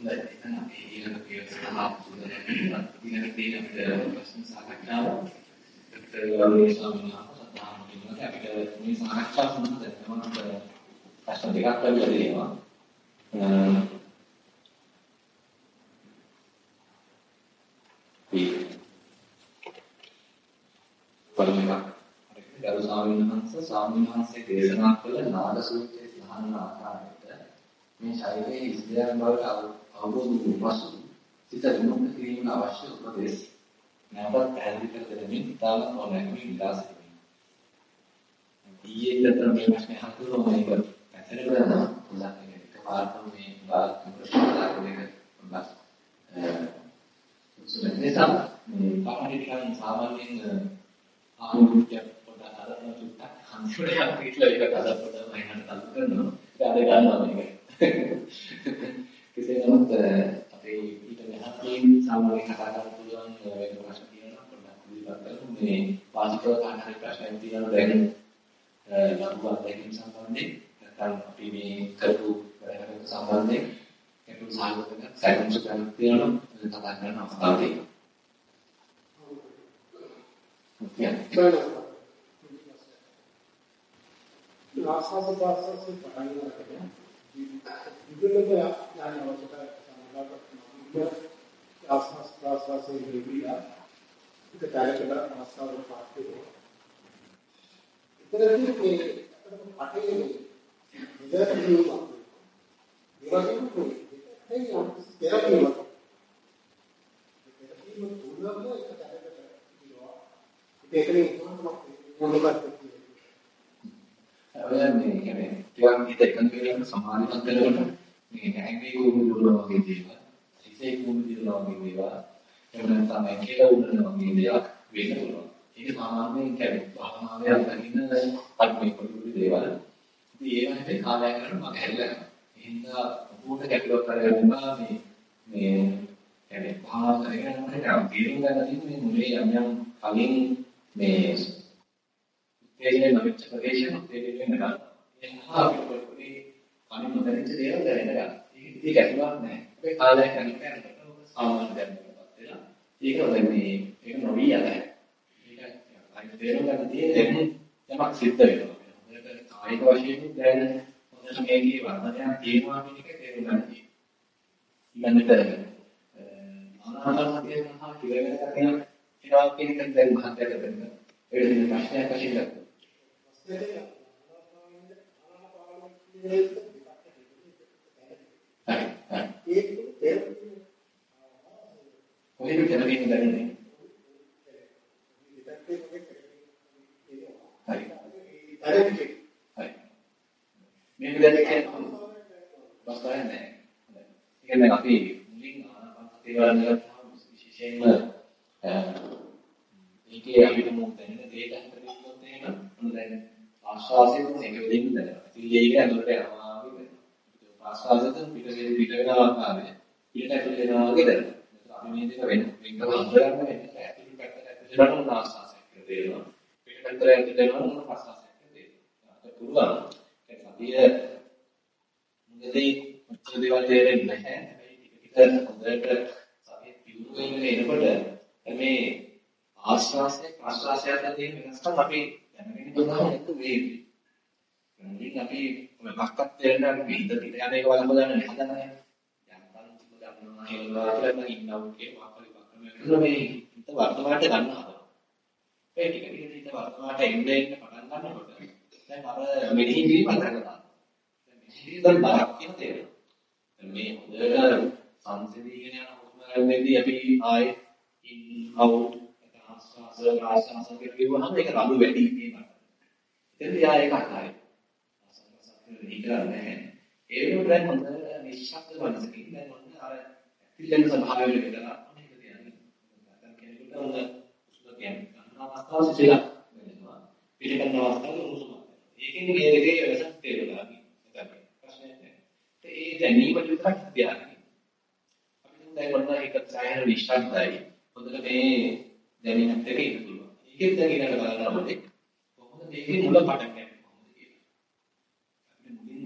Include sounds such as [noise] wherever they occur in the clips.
හොඳයි. එහෙනම් අපි ඊළඟ පියවර සඳහා සූදානම් වෙනවා. ඊළඟ තියෙන අපිට ප්‍රශ්න සාකච්ඡාව. ඒ ස්වාමීන් වහන්සේ අපිට මේ සාකච්ඡාව සම්බන්ධව ප්‍රශ්න දෙකක් ලැබිලා තියෙනවා. පළවෙනි ගරු ස්වාමීන් වහන්සේ ස්වාමීන් වහන්සේ දේශනා කළ නාද සූත්‍රයේ සඳහන් ආකාරයට මේ ශරීරයේ ඉස්දයන් බවට අවබෝධ වූ පසු සිත විමුක්ත කිරීම අවශ්‍ය උපදෙස් නැවත පැහැදිලි කර දෙමින් ඉතාම ඕනෑම විලාස ඊයේ විතර මේ ප්‍රශ්නේ අහලා මේක පැහැදිලි කරනවා. උදාහරණයක් එකපාරටම මේ බාහිර ප්‍රශ්න දෙක බස් නිසා මේ පාඩිකයන් සාමාන්‍යයෙන් ආමුත්‍ය පොඩ්ඩක් අරගෙන තුට්ටක් හන්සුරයක් පිටලා ඒක තද පොඩ්ඩක් මයින්ට තල්ලු කරනවා. ඒක අද ගන්නවා මේක. කෙසේ නමුත් අපේ ඊට මෙහාටින් සාමාන්‍ය කතා කරන්න පුළුවන් වෙන ප්‍රශ්න තියෙනවා පොඩ්ඩක් ඉදිරිපත් කරමු. මේ වාචිකව කාටහරි ප්‍රශ්නයක් තියෙනවා දැන් ලඝු අධ්‍යයන සම්බන්ධයෙන්. නැත්නම් අපි මේ කරපු වැඩකට සම්බන්ධයෙන් ඒකු සාකච්ඡා සැකම් සුකම් තියෙනවා කතා කරන්න අවස්ථාව තියෙනවා ආස්වාද ප්‍රාසස් පටන් ගන්නකොට විදුලක ඥාන අවශ්‍යතාවය සම්බන්ධව ආස්වාද ප්‍රාසස්යේ විවිධ ඒක කාලයකට ආස්වාද පාස්කේ ඉතින් මේ පටේ ඉඳන් කියනවා ඒවගේම කොයි ඒ යම් තෙරපියක් තෙරපිය තුනම එක කාලයකට කියනවා ඒකනේ මොනවද ඔය මේ කියන්නේ ටිකක් හිත එකඟ වෙලා සමාධිමත් වෙනකොට මේ ඇඟේ කුරුළු දුරනවා වගේ දේවල්, හිතේ කුරුළු දුරනවා වගේ දේවල්, එහෙම නැත්නම් ඇඟේ උඩනවා වගේ දේවල් වෙන්න පුළුවන්. ඒක සාමාන්‍යයෙන් කියන්නේ භාවනාවේ අත්දකින්න අත්මේ කුරුළු දේවල්. ඉතින් ඒවා හැබැයි කාලයක් යනකොට මම හැල්ලා යනවා. එහෙනම් උඩ කැටලොක් කරගෙන මේ මේ කියන්නේ භාවනා කරගෙන යනකොට තේරුම් ගන්න තියෙන්නේ මේ මුලේ යම් යම් කලින් මේ තේරෙන්නේ නැති ප්‍රදේශයක් තේරෙන්නේ නැහැ. එහා අපිට පොඩි කණින් නොදැනෙච්ච දේවල් දැනෙන්න ගන්න. ඒක ඒක ඇතුළත් නැහැ. අපේ කාලයක් යනකොට යනකොට සාමාන්‍ය දැනුමක්පත් වෙලා ඒක දැන් මේ ඒක නොවි යනවා. ඒක අනිත් තේරුම් ගන්න තියෙන්නේ යමක් සිද්ධ වෙනවා. හොඳට කායික වශයෙන් දැන් හොඳට මේකේ වර්ධනයක් තියෙනවා කියන එක තේරුම් ගන්න තියෙනවා. ඊළඟට අනාගතයේ සහ කිරගෙන යන ඒවා කියන එක දැන් මහත්යට වෙන්න. ඒක ප්‍රශ්නයක් වශයෙන් ගන්න. කොහෙද කියලා දැනන්නේ? හරි. හරි. මේක දැන් කියන්නේ බස්තරේ නැහැ. ඒ කියන්නේ අපි මුලින් ආනාපානසතිය වලට විශේෂයෙන්ම ඒකේ අපිට මොකද දැනෙන දෙයට හතරක් එහෙම මොන දැන් ආශ්වාසයෙන් එක වෙලින් දැනෙනවා. ඉතින් ඒක ඇතුළට යනවා වගේ දැනෙනවා. ආශ්වාසයෙන් පිට වෙන පිට වෙන ආකාරය. පිට ඇතුළට යනවා වගේ දැනෙනවා. අපි මේ දෙක වෙන වෙන හඳුනගන්න වෙන්නේ ඇතුළට පැත්තට ඇතුළට යන ආශ්වාසයක් තේරෙනවා. පිට පැත්තට ඇතුළට යන මොන ප්‍රශ්වාසයක් තේරෙනවා. ඒක පුළුවන්. ඒ සතිය මුලදී මුච දේවල් තේරෙන්නේ නැහැ. හැබැයි ටික ටික හොඳට සතිය පියුරු වෙන එනකොට මේ ආශ්වාසය ප්‍රශ්වාසය අතර තියෙන වෙනස්කම් අපි දැනගෙන දුන්නාම ඒක වේවි. ඉතින් අපි මොකක්වත් තේරෙන්නේ නැහැ පිට පිට යන එක වලම දන්නේ හදන්නේ. යන්තම් දන්නවා කියලා කියලා ඉන්නව කියේ වාපලි වක්‍රම මේ හිත වර්තමානට ගන්න හදනවා. ඒ ටික ටික හිත වර්තමානට එන්න එන්න පටන් ගන්නකොට දැන් අර මෙනෙහි කිරීම කරනවා. දැන් මෙනෙහි දැන් බරක් කියන තේරෙනවා. මේ හොඳට සංසිඳීගෙන යන හුස්ම ගන්නදී අපි ආයේ ඉන් අවුට් ආස්වාස ප්‍රාස්වාස කියවහම ඒක රළු වැඩි කියනවා. එතෙන්දී ආයෙ එකක් ආයෙ. ආස්වාස ප්‍රාස්වාස නැහැ. ඒ වෙනුවට දැන් හොඳ නිශ්ශබ්ද මනසකින් දැන් ඔන්න අර පිළිගන්න ස්වභාවය වෙලා මේක තියන්නේ. නැත්නම් කෙනෙකුට හොඳ උසුල කියන්නේ ගන්න අවස්ථාව සිසිලා වෙනවා. පිළිගන්න අවස්ථාව උසුම. ඒකෙන් මේ දෙකේ වෙනසක් තේරුණා. නැත්නම් ප්‍රශ්නයක් නැහැ. ඒ දැනීම විතරක් තියාගන්න. අපි දැන් ඔන්න ඒක සායන නිශ්ශබ්දයි. හොඳට මේ දැනීමක් දෙක ඉන්න පුළුවන්. ඒකෙත් දැන් ඊළඟ බලනකොට කොහොමද මේකේ මුල පටන් ගන්නේ කොහොමද කියලා.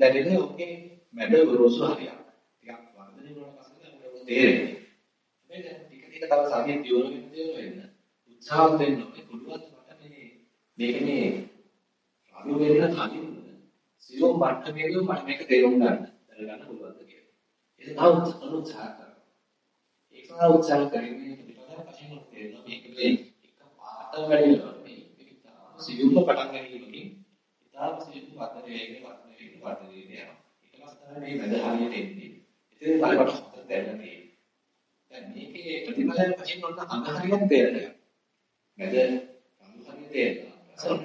අපිට මුලින් දැනෙන්නේ ඔකේ මැද රොසු හරියක්. ටිකක් වර්ධනය වුණාට පස්සේ තේරෙන්නේ. හැබැයි දැන් ටික ටික තව සතිය දියුණු වෙන දියුණු වෙන උත්සාහ දෙන්න ඕනේ පුළුවන් මට මේ මේක මේ අනු වෙන්න කලින් සියුම් මට්ටමේදී මට මේක තේරුම් ගන්න දැනගන්න පුළුවන්ද කියලා. ඒක තව උත්සාහ කරනවා. ඒක තව උත්සාහ කරගෙන පිටපතට පස්සේ තේරෙනවා මේක මේ එක පාට වැඩිනවා මේ මේක සියුම්ම පටන් ගැනීමකින් ඉතාලම සියුම් වර්ධනයේදී වර්ධනයේදී වර්ධනයේදී යනවා. ඊට පස්සේ තමයි මේ වැඩ හරියට එන්නේ. ඉතින් බලවට හොඳ දැනගන්න තියෙන්නේ. දැන් මේකේ ප්‍රතිඵලයන් වශයෙන් ඔන්න අංගහරියක් තේරෙනවා. මැද අංගහරිය තේරෙනවා. අසරණ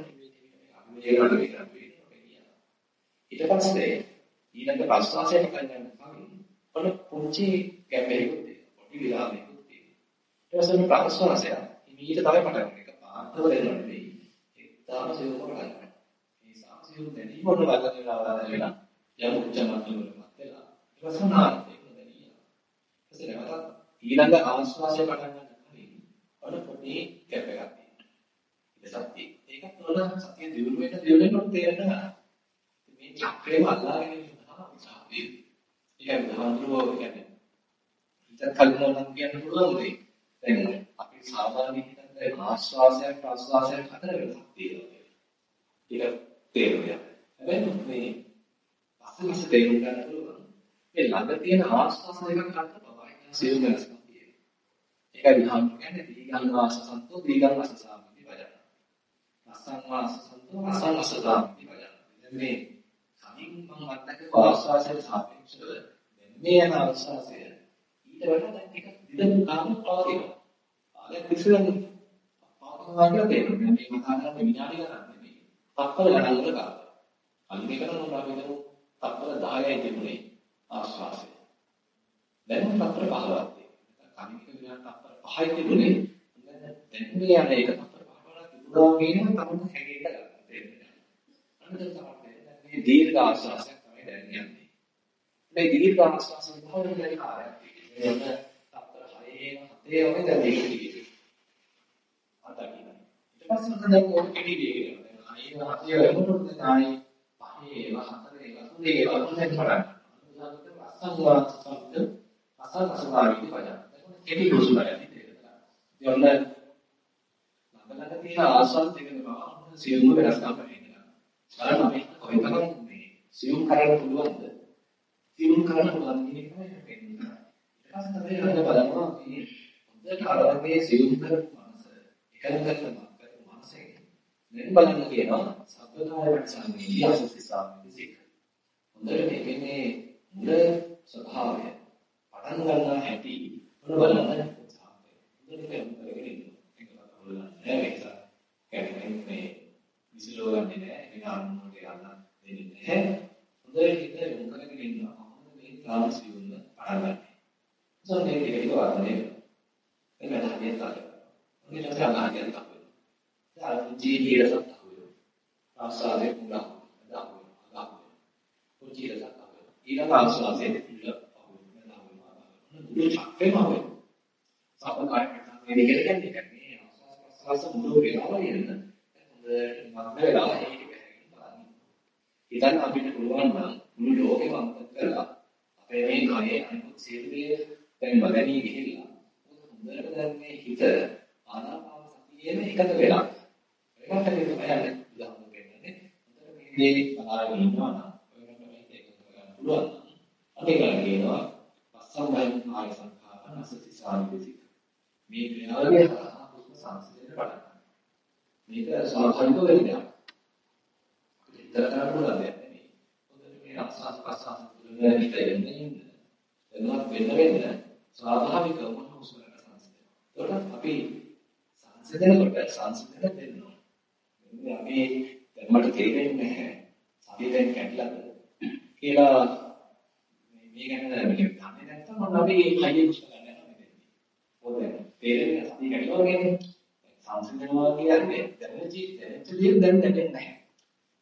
මේකට මේකට ඊට පස්සේ ඊළඟ ප්‍රශ්වාසයට කලින් කලින් ඔන්න පුංචි ගැප් එකකුත් තියෙනවා. පොඩි විලාමයකුත් තියෙනවා. ඊට පස්සේ ප්‍රශ්වාසය ඊට තමයි පටන් ගන්න එක පාත්තව දෙනවා නෙවෙයි. ඒක තාම සියුම්ම පටන් ගන්නවා. මේ සාසියුම් දැනීම ඔන්න බලන වෙලාවල වෙලා යම් උච්චමත් වලට වෙලා ඊට පස්සේ නාරද ඒක දැනියා. ඊට පස්සේ නැවතත් ඊළඟ ආශ්වාසය පටන් ගන්න කලින් ඔන්න පොඩි ගැප් එකක් තියෙනවා. සත්‍ය. ඒකත් වල සත්‍ය දියුණු වෙන දියුණු වෙනකොට තේරෙනවා. මේ චක්‍රේම අල්ලාගෙන ඉන්නවා උසාවිය. ඒක විහාරෝ කියන්නේ. ඉතින් කලින් නම් කියන්න පුළුවන් දෙයක්. දැන් අපි සාමාන්‍ය හිතන්නේ ආශ්වාසයක් ප්‍රශ්වාසයක් අතර වෙනසක් තියෙනවා. ඒක තේරුණා. හැබැයි මේ අසලස තේරුම් ගන්න පුළුවන්. මේ ළඟ තියෙන ආශ්වාස දෙකක් අතර පවයි සියුම් වෙනස්කම් තියෙනවා. ඒකයි විහාරෝ කියන්නේ දීගං ආශ්වාසන්තෝ දීගං ආශ්වාසාමි වදන. අසං ආශ්වාසන්තෝ අසං ආශ්වාසාමි වදන. මේ කලින් මම අත්දැක ආශ්වාසයට සාපේක්ෂව දැන් මේ යන ආශ්වාසය ඊට වඩා දැන් ටිකක් දිගට කාම පවතිනවා. දැන් කිසිම පවතිනවා කියලා තේරෙන්නේ මේ කතා කරන්නේ විනාඩි ගණන් නෙමෙයි. තත්පර ගණන් වල කාලය. අනිත් එක නම් අපි හිතමු තත්පර 10යි තිබුණේ ආශ්වාසය. දැන් තත්පර 15ක් තියෙනවා. කලින් එක විනාඩි තත්පර 5යි තිබුණේ. දැන් මේ යන එක තත්පර 15ක් තිබුණා කියන තමයි හැගෙන්න ගන්න තේරෙන්නේ. අනිත් එක තමයි මේ දීර්ඝ ආශ්වාසයක් තමයි දැන් යන්නේ. මේ දීර්ඝ ආශ්වාසය තමයි දැන් කාර්යයක්. ඒක තත්පර 6 7 වගේ දැන් මේක තියෙන්නේ. අතකින්. ඊට පස්සේ මම දැන් ඕක කෙටි දෙයක්. දැන් 6 7 වෙනකොට දැන් ආයේ 5 4 3 4 පටන්. අසංවාද සම්පද අසංසවාදී පදා. කෙටි දුසුලයි තේරෙනවා. යොන්න ළඟ තියෙන ආස්වාද දෙකම බව සියුම්ව වෙනස්කම් වෙනවා. බලන්න අපි කොහෙතරම් මේ සියුම් කරන්න පුළුවන්ද? සියුම් කරන්න පුළුවන් කියන එක තමයි වෙන්නේ. ඊට පස්සේ තමයි හොඳ බලනවා මේ හොඳ කාරණේ සියුම් කරපු මනස එකලකට කරපු මනසේ දැන් බලන්න කියනවා සබ්බකාය වචසන්නේ යසසිසාමිසික. හොඳට මේකේ මුල ස්වභාවය පටන් ගන්නා හැටි මොන බලන්න උත්සාහය. හොඳට කරගෙන ඉන්න. ඒක බලන්න මේක කියන්නේ මේ විසිලෝ ගන්නේ නැහැ. ඒක අනුමත ගන්න දෙන්නේ නැහැ. හොඳට හිත යොමු කරගෙන ඉන්නවා. කොහොමද මේ තාම සිවුන්න පටන් ගන්න. සෝ මේ ටික ටික වර්ධනය වෙනවා. ඒක හරියට තමයි. ඔන්නේ තමයි අනාගතය තමයි. දැන් ජීවිතය තමයි. ආසාවේ පුරා දාන්න. දාන්න. ජීවිතය තමයි. ඊළඟ ආසාවේ පුරා මුළු චක්‍රේම වෙනවා. සපකාය මේ දෙකට කියන්නේ මේ ආස්වාස් ප්‍රසවාස මුළු වෙලාව යන හොඳ මම වෙලාව ඒක බලන්න. ඉතින් අපිට පුළුවන් නම් මුළු ලෝකෙම අමතක කරලා අපේ මේ කයේ අනිත් සියලුමේ දැන් මගණී ගිහිල්ලා හොඳට දැන් මේ හිත ආනාපාන සතියේම එකතු වෙලා ඒකට තමයි යන්නේ උදාහරණ දෙන්නේ. හොඳට මේ දේ බලාගෙන ඉන්නවා නම් ඔයකට මේක එකතු කරගන්න පුළුවන්. අපි කියනවා සම්බයන් ආය සංඛාරණ අසති සාමිතික. මේ ක්‍රියාවලිය හරහා හුස්ම සංසිඳෙන්න පටන් ගන්නවා. මේක සාධාරණව වෙන්නේ. අපිට ඉතර කරන්න පුළුවන් දෙයක් නෙමෙයි. හොඳට මේ අසස් පස්සස් තුළ හිත එන්නේ ඉන්න. එනවා වෙන වෙන ස්වාභාවිකවම හුස්ම ගන්න සංසිඳෙනවා. ඒකට අපි සංසිඳනකොට සංසිඳන දෙන්නවා. මෙන්න අපි දැන් මට තේරෙන්නේ නැහැ. සතියෙන් කැඩලාද කියලා මේ ගැන දන්නේ නැත්නම් මොන අපි හයිය හුස්ම ගන්න යනවා මෙතනදී. මොකද තේරෙන්නේ සතිය කැඩලා වගේනේ. සංසිඳනවා කියන්නේ දැනෙන ජීවිතේ දැන් දැනෙන්නේ නැහැ.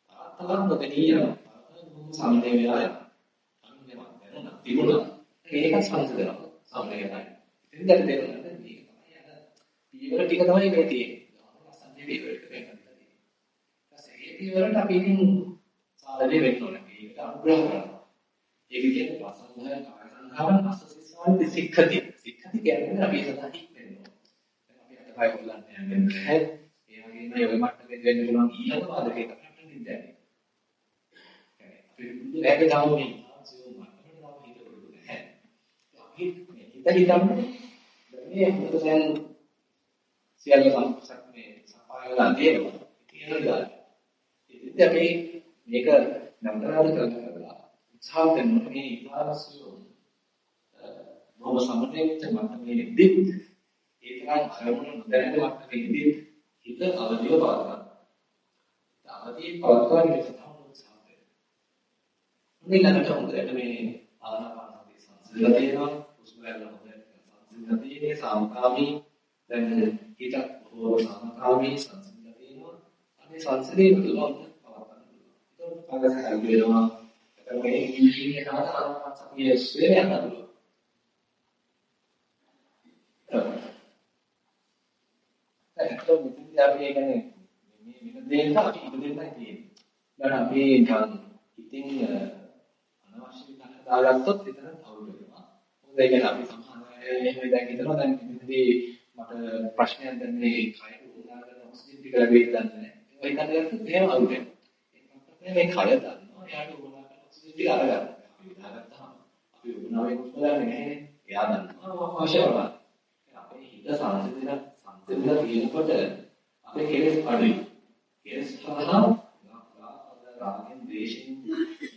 තාත්තලක් නොදෙනිය. සම්දේ වෙලා යනවා. අන්නේ මම දැනුණා. තිබුණා. ඒක සංසිඳනවා. සම්දේ යනවා. ඉතින් දැන් තේරෙනවා මේක තමයි අර පීවර ටික තමයි මේ තියෙන්නේ. සංදේ පීවර ටික වෙනවා. ඊපස්සේ ඒ පීවරට අපි ඉතින් සාධනේ වෙන්න ඕනේ. ඒක අනුග්‍රහ කරනවා. ඒක කියන්නේ පසංගය කාය සංඛාරන අසසිස්සා සම්පි සික්ඛති. සික්ඛති කියන්නේ අපි සදා හික් වෙනවා. දැන් අපි අතපය හොල්ලන්නේ නැහැ. ඒ වගේම ඔය මට්ටමේ වෙන්න පුළුවන් ඊළඟ පාදකේ තමයි නිදන්නේ. අපි බුදු රැකේ තාම මේ සියුම් මට්ටමට තාම හිත පුරුදු නැහැ. අපි හිත හිතන්නේ මේ මොකද දැන් සියල්ල සම්පූර්ණ මේ සපායලා තියෙනවා. තියෙන දාන්න. ඉතින් අපි මේක නම්තරාද කරලා උත්සාහ කරනවා මේ ඉතිහාසය බොහොම සමතේච්ච මට්ටමේ ඉද්දි ඒ තරම් අරමුණ නොදැනෙන මට්ටමේ ඉද්දි හිත අවදිව පවත්වා. අවදිව පවත්වා ගන්න තමයි උත්සාහ කරන්නේ. මේ ළඟට හොඳට මේ ආනාපානසති සංසිඳලා තියෙනවා. හුස්ම ගන්න හොඳට සංසිඳලා තියෙන්නේ සාමකාමී දැන් හිත බොහෝ සාමකාමී සංසිඳලා තියෙනවා. අනේ සංසිඳේ පුළුවන් පවත්වා ගන්න. ඒක පගස හරියනවා. මේ ඉන්නේ කාට ආනාපානසතිය ස්වේය යනවා. ඇත්තටම මෙතනදී අපි ඒ කියන්නේ මේ වෙන දෙයක් අපි ඉපදෙන්නයි තියෙන්නේ. දැන් අපි නිකන් ඉතින් අනවශ්‍ය විදිහට දාගත්තොත් එතන තවුල් වෙනවා. මොකද ඒ කියන්නේ අපි සමහර අය එහෙම දැන් හිතනවා දැන් මෙතනදී මට ප්‍රශ්නයක් දැන් මේ කය උදාහරණ ඔක්සිජන් ටික ලැබෙයිද දන්නේ නැහැ. ඒක හිතන්නේ ගත්තොත් එහෙම අවුල් වෙනවා. ඒකත් මේ කය දන්නවා. එයාට උදාහරණ ඔක්සිජන් ටික අරගන්න. අපි දාගත්තාම අපි උනාවේ උස්ම ගන්න නැහැ. එයා දන්නවා අවශ්‍ය කරනවා. අපේ හිත සංසිඳන දෙන්න තියෙනකොට අපේ කෙලෙස් අඩුයි. කෙලෙස් හරහා රාගෙන් ද්වේෂෙන්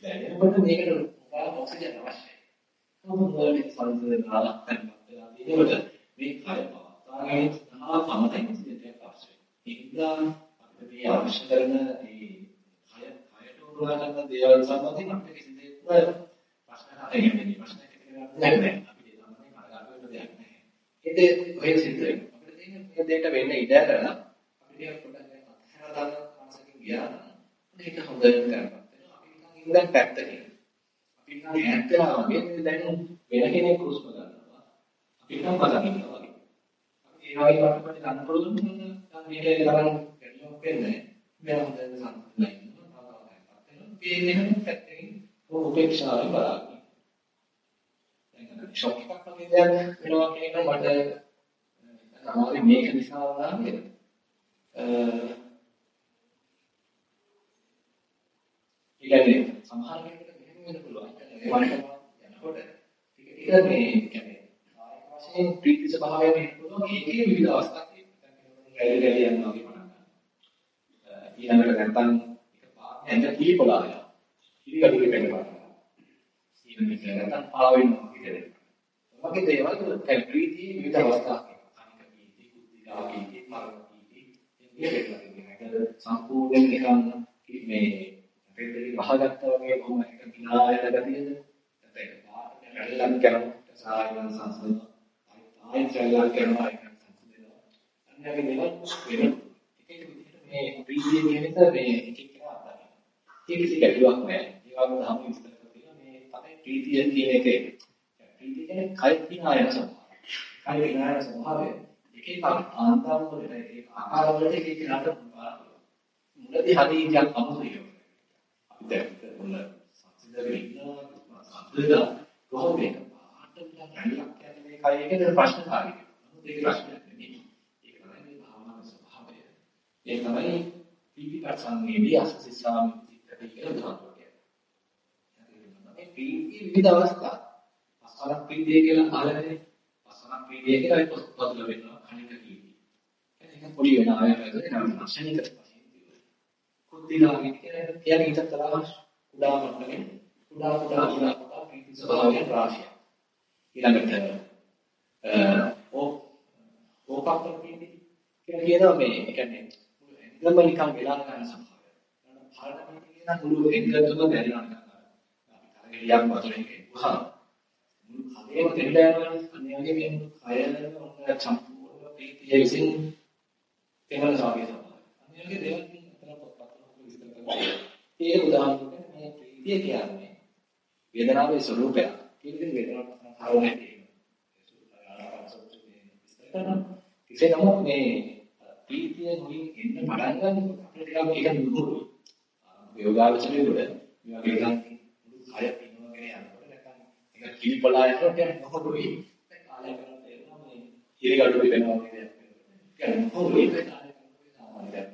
දැනෙනකොට මේකට උගා ඔක්සිජන් අවශ්‍යයි. මොනවද සංසිඳනවා කරනවා තියෙනකොට මේ කය පවත්වාගෙන තහා තමයි ඔක්සිජන් අවශ්‍යයි. ඒකදා අපිට මේ අවශ්‍ය කරන මේ කය කයට උරුවා ගන්න දේවල් සම්බන්ධයෙන් අපිට කිසි දෙයක් ප්‍රශ්න නැහැ. ප්‍රශ්න නැහැ. අපි ඒ තමයි කරගන්න වෙන දෙයක් නැහැ. ඒක ඔය සිද්ධ වෙනවා. එක දෙයක වෙන්න ඉඩ ඇරලා අපිට පොඩ්ඩක් අත්හැරලා දාන්න මාසකින් ගියා නම් ඒක හොඳට කරපත් වෙනවා. අපි නිකන් ඉඳන් පැත්තකින්. අපි නිකන් ඈත් වෙලා වගේ දැන් වෙන කෙනෙක් හුස්ම ගන්නවා. අපි නිකන් බලන් ඉන්නවා වගේ. අපි ඒ වගේ වටපිට ගන්න පුරුදු නම් මේක තරම් ගැටලුවක් වෙන්නේ නැහැ. මම හොඳට සම්පූර්ණයි. මේ වෙන පැත්තකින් උපේක්ෂාවෙන් බලන්න. දැන් ෂොක් එකක් වගේ දෙයක් වෙනවා කියන එක මට තමයි මේක නිසා වුණාම අ කියන්නේ සමහර කෙනෙකුට මෙහෙම වෙන්න පුළුවන්. ඒ වගේ යනකොට ටික ටික මේ කියන්නේ කායික වශයෙන් ප්‍රීති ස්වභාවය වෙන්න පුළුවන්. ඒකේ විවිධ අවස්ථා තියෙනවා. කැලේ කැලේ යනවා වගේ පටන් ගන්නවා. ඊළඟට නැත්තම් එක පාරක් ඇඳ කීපලා යනවා. ඉරිගඩුවේ වෙන්න පටන් ගන්නවා. ඊළඟට නැත්තම් පාව වෙනවා වගේ. වගේ දේවල් ප්‍රීති විවිධ අවස්ථා ආපීති මරණීති මේ වෙලා ඉන්නේ. සම්පූර්ණයෙන් නිකන් මේ පෙරදරි වහගත්තා වගේ කොහොම එක විනායන ගතියද? නැත්නම් කැලලම් කරනවා සායන සංස්කෘත ආයි කැලලම් කරනවා ඒක සංස්කෘතේනවා. අන්නගේ දේවල් වෙන එක එක විදිහට මේ ප්‍රීතිය කියන එක මේ එක එක ආකාරයි. ඒක ඉතින් ගැටලුවක් නෑ. ඒ වගේම හැම විස්තර කරලා මේ තමයි ප්‍රීතිය කියන එක. ප්‍රීතිය කියන්නේ කය විනායන ස්වභාවය. කය විනායන ස්වභාවය එක එක ආන්තම් වලට ඒ ආකාර වලට එක එක රට මුලදී හරි ඉතින් අමුතුයි. අපි දැන් මුල සංසිඳ වෙන්න සංසිඳ කොහොමද මේක පාටම දැනගන්න කියන්නේ කය එකේ ප්‍රශ්නකාරී. නමුත් ඒක ප්‍රශ්නයක් නෙමෙයි. ඒක තමයි මේ භාවනාවේ ස්වභාවය. ඒ තමයි පිටිපස්සන්ගේදී අසසිසාමි චිත්තටි කියලා දානවා කියන්නේ. මේ පිටි විවිධ අවස්ථා. පස්සරක් පිටිය කියලා අහලානේ. පස්සරක් පිටිය කියලා පොත්වල වෙනවා. පොඩි වෙන ආයතනයක නම් ක්ෂණික වශයෙන් කුද්ධිලාගේ කියන හිත තරහ කුඩා මට්ටමේ කුඩා කුඩා කුඩා කුඩා ප්‍රීති ස්වභාවයෙන් රාශිය ඊළඟට ඕ ඕකප්ප ප්‍රීති කියන කියනවා මේ කියන්නේ එන්නම නිකන් වෙලා යන ස්වභාවය. පාරට කියන මුළු එංගතුම දැනෙනවා නිකන්. අපි තරගලියක් වතුරේ ගිහුවා. මුළු කලේම දෙන්න යනවා. අනේ වගේ මේ කය සම්පූර්ණ ප්‍රීතිය විසින් තේමන සාගේ තමයි. අනිවාර්ය දේවල් අතර පොත්පත්වල විස්තර කරනවා. ඒ උදාහරණයක් මේ ප්‍රීතිය කියන්නේ වේදනාවේ ස්වરૂපය. කියන වේදනාව හරවන්නේ කිසේ නමුත් මේ ප්‍රීතිය මුලින් එන්න පටන් ගන්නකොට අපිට ටිකක් ඒක නුරුයි. යෝගාවචරයේ වල මේ වගේ එකක් මුළු කය පිනවගෙන යනකොට නැත්නම් ඒක කිලිපලා යනවා කියන්නේ මොහොතුයි. කාලය කරලා තේරෙනවා මේ හිරිගඩු වෙනවා වගේ දෙයක්. කියන්නේ මොහොතුයි කාලය කරනවා සාමාන්‍ය දෙයක්.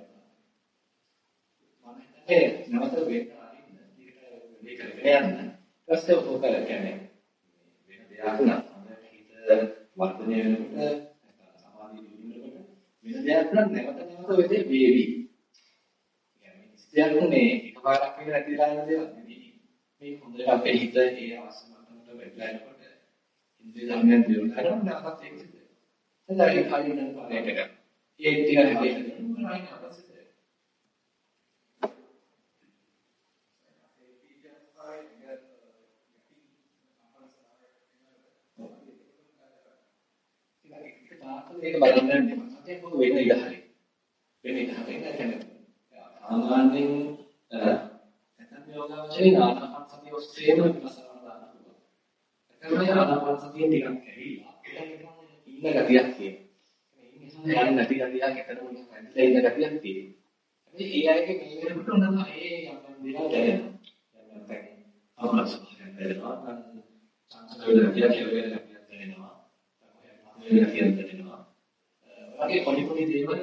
මම හිතන්නේ නැවත වෙන්න අරින්න ඊට කරගෙන යන්න. ඊපස්සේ ඔක කියන්නේ වෙන දෙයක් නෑ. හිත වර්ධනය වෙනකොට සමාධිය දියුණුවනකොට වෙන දෙයක් නම් නැවත නැවත ඔය දේ වේවි. කියන්නේ ඉස්තියක් මේ එකපාරක් වෙලා නැතිලා යන දේවල් නෙවෙයි. මේ හොඳට අපේ හිත ඒ අවශ්‍ය මට්ටමට වැටලා යනකොට ඉන්ද්‍රිය ධර්මයන් දියුණු කරනවා නැවතත් ඒක සිද්ධ වෙනවා. එතන ඒ කලින් යන පාරේකට ඒ ටික හැදෙන්න මොනවයි අපසිත ඒක බලන්න යන්නේ. සත්‍යයක් මොකද වෙන ඉඩ හරි. වෙන ඉඩ හරි නැහැ. සාමාන්‍යයෙන් නැත්නම් යෝගාවචරේ ආනාපාන සතිය ඔස්සේම විපස්සනා දාන්න පුළුවන්. ඒකමයි ආනාපාන සතිය ටිකක් ඇවිල්ලා. ඒක ඉන්න ගතියක් තියෙනවා. යන්නේ නැති ගතියක් එතනම ඇවිල්ලා ඉන්න ගතියක් තියෙනවා. හැබැයි ඒ අයගේ මේ වෙනකොට උනම ඒ යම් දේවල් දැනෙනවා. නැත්නම් අවශ්‍යතාවය දැනෙනවා. සංසාරේ ගතියක් කියලා දැනෙනවා. තමයි ගතියක් දැනෙනවා. වගේ පොඩි පොඩි දේවල්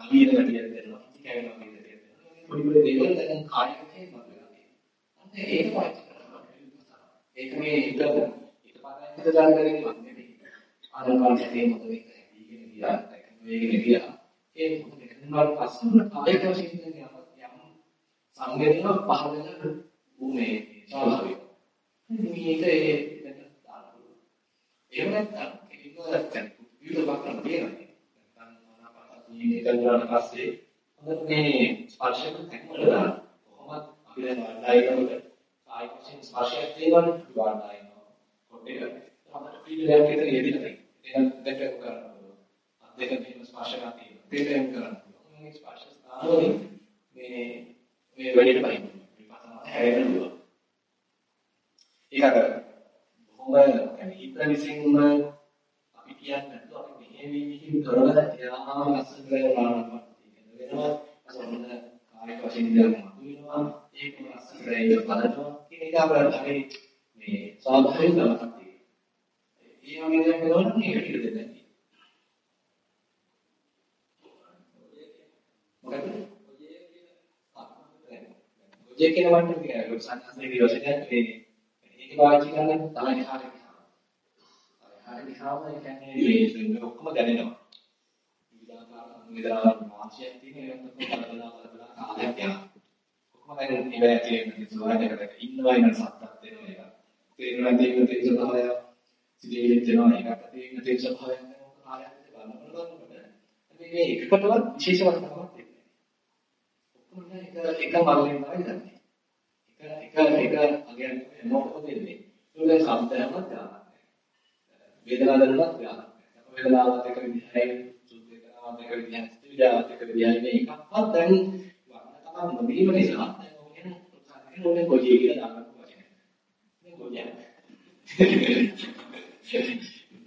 නලියන ගතියක් දැනෙනවා. කැවෙනවා වගේ ගතියක් දැනෙනවා. පොඩි පොඩි දේවල් දැන් කායිකයෙන් මතුවලා තියෙනවා. අන්න ඒක පාවිච්චි කරනවා. ඒක මේ හිත හිතපාරයි හිත දාන කරගෙන නෙමෙයි. ආනපාන සතිය මොකද වෙන්නේ? ඊගෙන ගියා, වේගෙන ගියා. ඒ මොකද කරනවා පස්සම කායික වශයෙන් යම් සංවේදන පහළ වෙන උමේ ස්වභාවය. මේක ඒ දැන් දාන්න පුළුවන්. එහෙම නැත්නම් ඒක විවිධ වක්‍රම් තියෙනවා. මේ කරනාට පස්සේ හොඳට මේ ස්පර්ශක තැන්වල දාන්න. කොහොමද අපි දැන් වඩායිනකොට කායික වශයෙන් ස්පර්ශයක් තියෙනවනේ වඩායිනවා. කොටේ හොඳට පීඩනයක් විතර යෙදිලා තියෙනවා. ඒක දෙක කරනවා. අත් දෙක මෙහෙම ස්පර්ශයක් තියෙනවා. දෙකෙන් කරනවා. මේ ස්පර්ශ ස්ථානවලින් මේ මේ වැඩිට බහින්න. විපස්සනා හැරෙන්න පුළුවන්. ඒක අර බොහොම يعني හිත විසින්ම අපි කියන්නේ නැතුව අපි මෙහෙම කරලා යාම ලස්සන කරලා වෙනවා අසන්න කායික වශයෙන් දෙයක් මතුවෙනවා ඒක ලස්සන කරලා බලනවා කියන එක අපේ මේ සාධාරණ තමක් තියෙනවා ඒ වගේ දෙයක් කරනකොට මේක පිළ දෙන්නේ මොකද ඔය කියන වන්ට කියන සංස්කෘතික වශයෙන් මේ ඒක පාවිච්චි කරන්න තමයි හරියට හරි දිහාම කියන්නේ මේ ඔක්කොම දැනෙනවා. විවිධාකාර සංවිධාන මාංශයක් තියෙන ඒකට කලබල කලබල කාලයක් යනවා. ඔක්කොම දැන් ඉවර තියෙන සුවාදයකට ඉන්නවා ඉන්න සත්තක් දෙනවා ඒක. තේරුණා තියෙන තේ ස්වභාවය සිදුවෙන්නේ දෙනවා ඒකට තියෙන තේ ස්වභාවය කාලයක් බලන්න බලනකොට මේ එකකටවත් විශේෂ වස්තුවක් නැහැ. ඔක්කොම එක එක මල්ලෙන් තමයි දන්නේ. එක එක එක අගයන් මොකද වෙන්නේ? ඒක සම්පූර්ණයෙන්ම දානවා. වේදනාව දැනුණත් ඥානක්. වේදනාවත් එක විදිහයි, සුඛ වේදනාවත් එක විදිහයි, විද්‍යාවත් එක විදිහයි මේ එකක්වත් දැන් වර්ණ තමයි නොවීම නිසා දැන් ඔය කියන උත්සාහයෙන් ඕනේ කොජිය කියලා දාන්න වචනය. මේ කොජිය.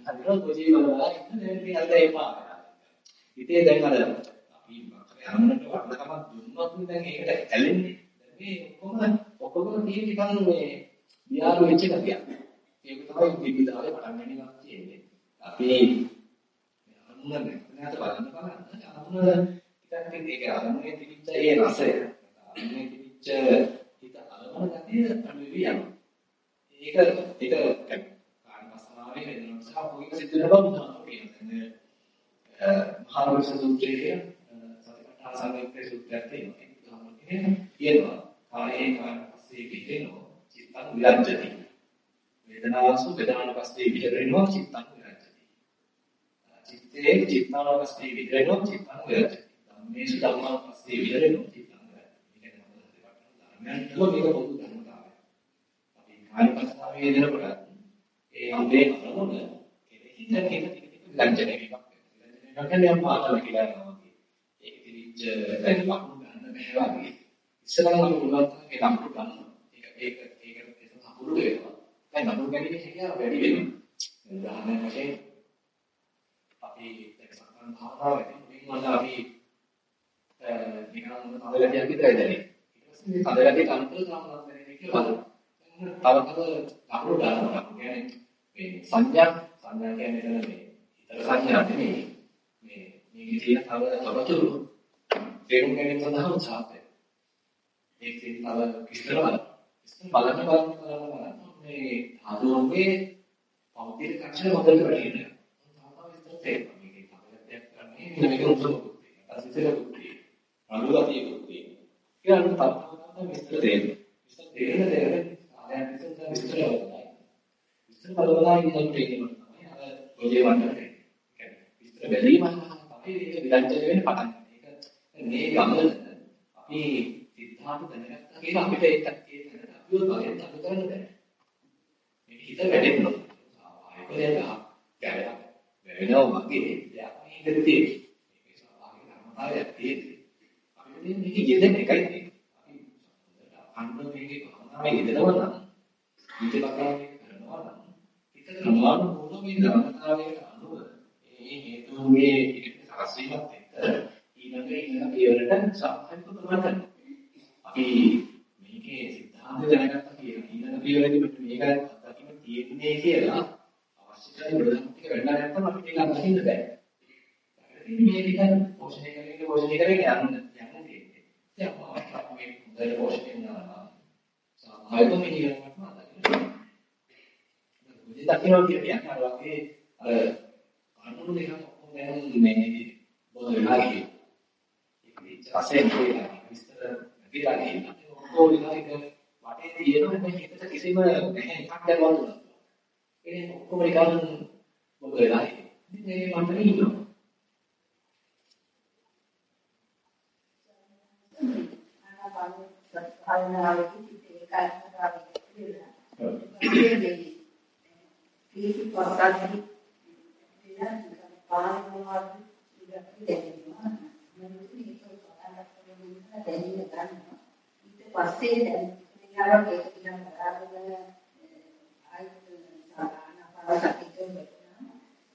හරියට කොජිය වලලා ඉන්නේ මේ අද එපා. ඉතින් දැන් අර අපි යන්නට වර්ණකමක් දුන්නොත් දැන් ඒකට ඇලෙන්නේ. දැන් මේ ඔක්කොම ඔක්කොම තියෙන නිකන් මේ විහාර වෙච්ච ගතියක්. ඒක තමයි විවිධාලේ පටන් ගැනීමක් තියෙන්නේ. අපි අනුන නැත බලන්න බලන්න අනුන ටිකක් ඒක අනුනේ තිබිච්ච ඒ රසය. අනුනේ තිබිච්ච හිත අලවන ගතිය අනුවි යනවා. ඒක ඒක කාර්යපස්සනාවේ වෙනම සහ පොයික සිද්ධ වෙන බව කියනවා. මහා සූත්‍රයේ සතිපට්ඨාන සංයුක්ත සූත්‍රයක් තියෙනවා. කියනවා කායේ කාර්යපස්සේ විදෙනෝ චිත්තං විරජ්‍යති වේදනාසු වේදනානුපස්සේ විහෙරෙනවා චිත්තං විරජ්‍යති. චිත්තේ චිත්තානුපස්සේ විහෙරෙනවා චිත්තං විරජ්‍යති. ධම්මේසු ධම්මානුපස්සේ විහෙරෙනවා චිත්තං විරජ්‍යති. මේක තමයි මේක පොදු ධර්මතාවය. අපි කායපස්නාවේ දෙනකොට ඒ අම්බේ අරමුණ කෙරෙහි දැන් ඒක ටික ටික විරජ්‍යණය වීමක්. විරජ්‍යණය කියන්නේ යම් පාඩම කියලා යනවා. ඒක පිළිච්ච දැන් ලකුණු ගන්න බැහැ වගේ. ඉස්සරහම අපි පුළුවන් තරම් ඒ ලකුණු ගන්නවා. ඒක ඒක ඒක ඒක සම්පූර්ණ වෙනවා. දැන් නඩු ගැනීම හැකියාව වැඩි වෙනවා. උදාහරණයක් වශයෙන් අපි දැන් සම්පන්න භාවනාවේදී මුලින්ම අපි නිකන් හදලා කියන විතරයි දැනෙන්නේ. ඊට පස්සේ මේ හදලා කියන අන්තර සාමනත් වෙන්නේ කියලා බලනවා. තව තව ලකුණු දානවා. කියන්නේ මේ සංඥා සංඥා කියන්නේ එතන මේ හිතර සංඥා නෙමෙයි. මේ මේකේ තියෙන තව තොරතුරු තේරුම් ගැනීම සඳහා උත්සාහ කරනවා. මේක තියෙන තව විස්තර බලන්න. විස්තර බලන්න බලන්න බලන්න බලන්න මේ ධාතුන්ගේ පෞද්ගලික කක්ෂය මොකද වෙන්නේ? තාම විස්තර තේරෙනවා. මේකේ තව දෙයක් කරන්නේ මේක උත්සවකුත් තියෙනවා. අසිතලකුත් තියෙනවා. අනුගතියකුත් තියෙනවා. ඒ අනුව තව තව විස්තර තේරෙනවා. විස්තර තේරෙන තේරෙන ආයතන විස්තර විස්තර බලනවා. විස්තර කියන තේරීම තමයි අර ඔය වන්දනේ. විස්තර බැලීම ඒක විදර්ශනය වෙන්න පටන් ගන්න. ඒක මේ ගමන අපි සිද්ධාන්ත දැනගත්තා කියලා අපිට ඒක ඒ තැනට අපිව බලන්න අඩු කරන්න බෑ. මේ හිත වැඩෙන්න ඕන. ආයතනයක ගැලයක් වෙනවා වගේ දෙයක් මේ හිතේ තියෙන්නේ. මේක සාමාන්‍ය ධර්මතාවයක් තියෙන්නේ. අපිට තියෙන්නේ මේක යෙදෙන එකයි තියෙන්නේ. අපි අන්න මේකේ භවනාවේ යෙදෙනවා නම් ඊට පස්සේ කරනවා නම් හිත ක්‍රමානුකූලව මේ ධර්මතාවයට අනුව ඒ හේතුන්ගේ සකස් වීමත් එක්ක ඊළඟ ඊළඟ පියවරට සාපේක්ෂව කරනවා. අපි මේකේ සිද්ධාන්ත දැනගත්තා කියලා ඊළඟ පියවරේදී මේක අත්දැකීම තියෙන්නේ කියලා අවශ්‍ය කරන ප්‍රධාන ටික වෙන්න නැත්නම් අපිට ඒක අත්දකින්න බෑ. මේ විදිහට පෝෂණය කරගෙන පෝෂණය කරගෙන යන්න යන්න තියෙන්නේ. දැන් අපිට මේ හොඳට පෝෂණය කරනවා. සාමාන්‍යයෙන් මේ කියනකට මාතෘකාවක්. මුදින් දකින්න කියන්නේ අර වගේ අර අනුරු දෙකක් ඔක්කොම දැන් මේ බොද වෙලා ගියේ. අසෙන් කියලා විස්තර නැතිලා ගිහින් ඔක්කොම විනායක වටේ තියෙන මේ හිතට කිසිම නැහැ එකක් දැන් වඳුනා. ඒ ඔක්කොම නිකන් මොකද වෙලා ඉන්නේ. මේ මන්ටනේ ඉන්නවා. ඊට පස්සේ දැන් යාළුවා ඒක දිහා බලාගෙන ආයෙත් ආනාපානසතිය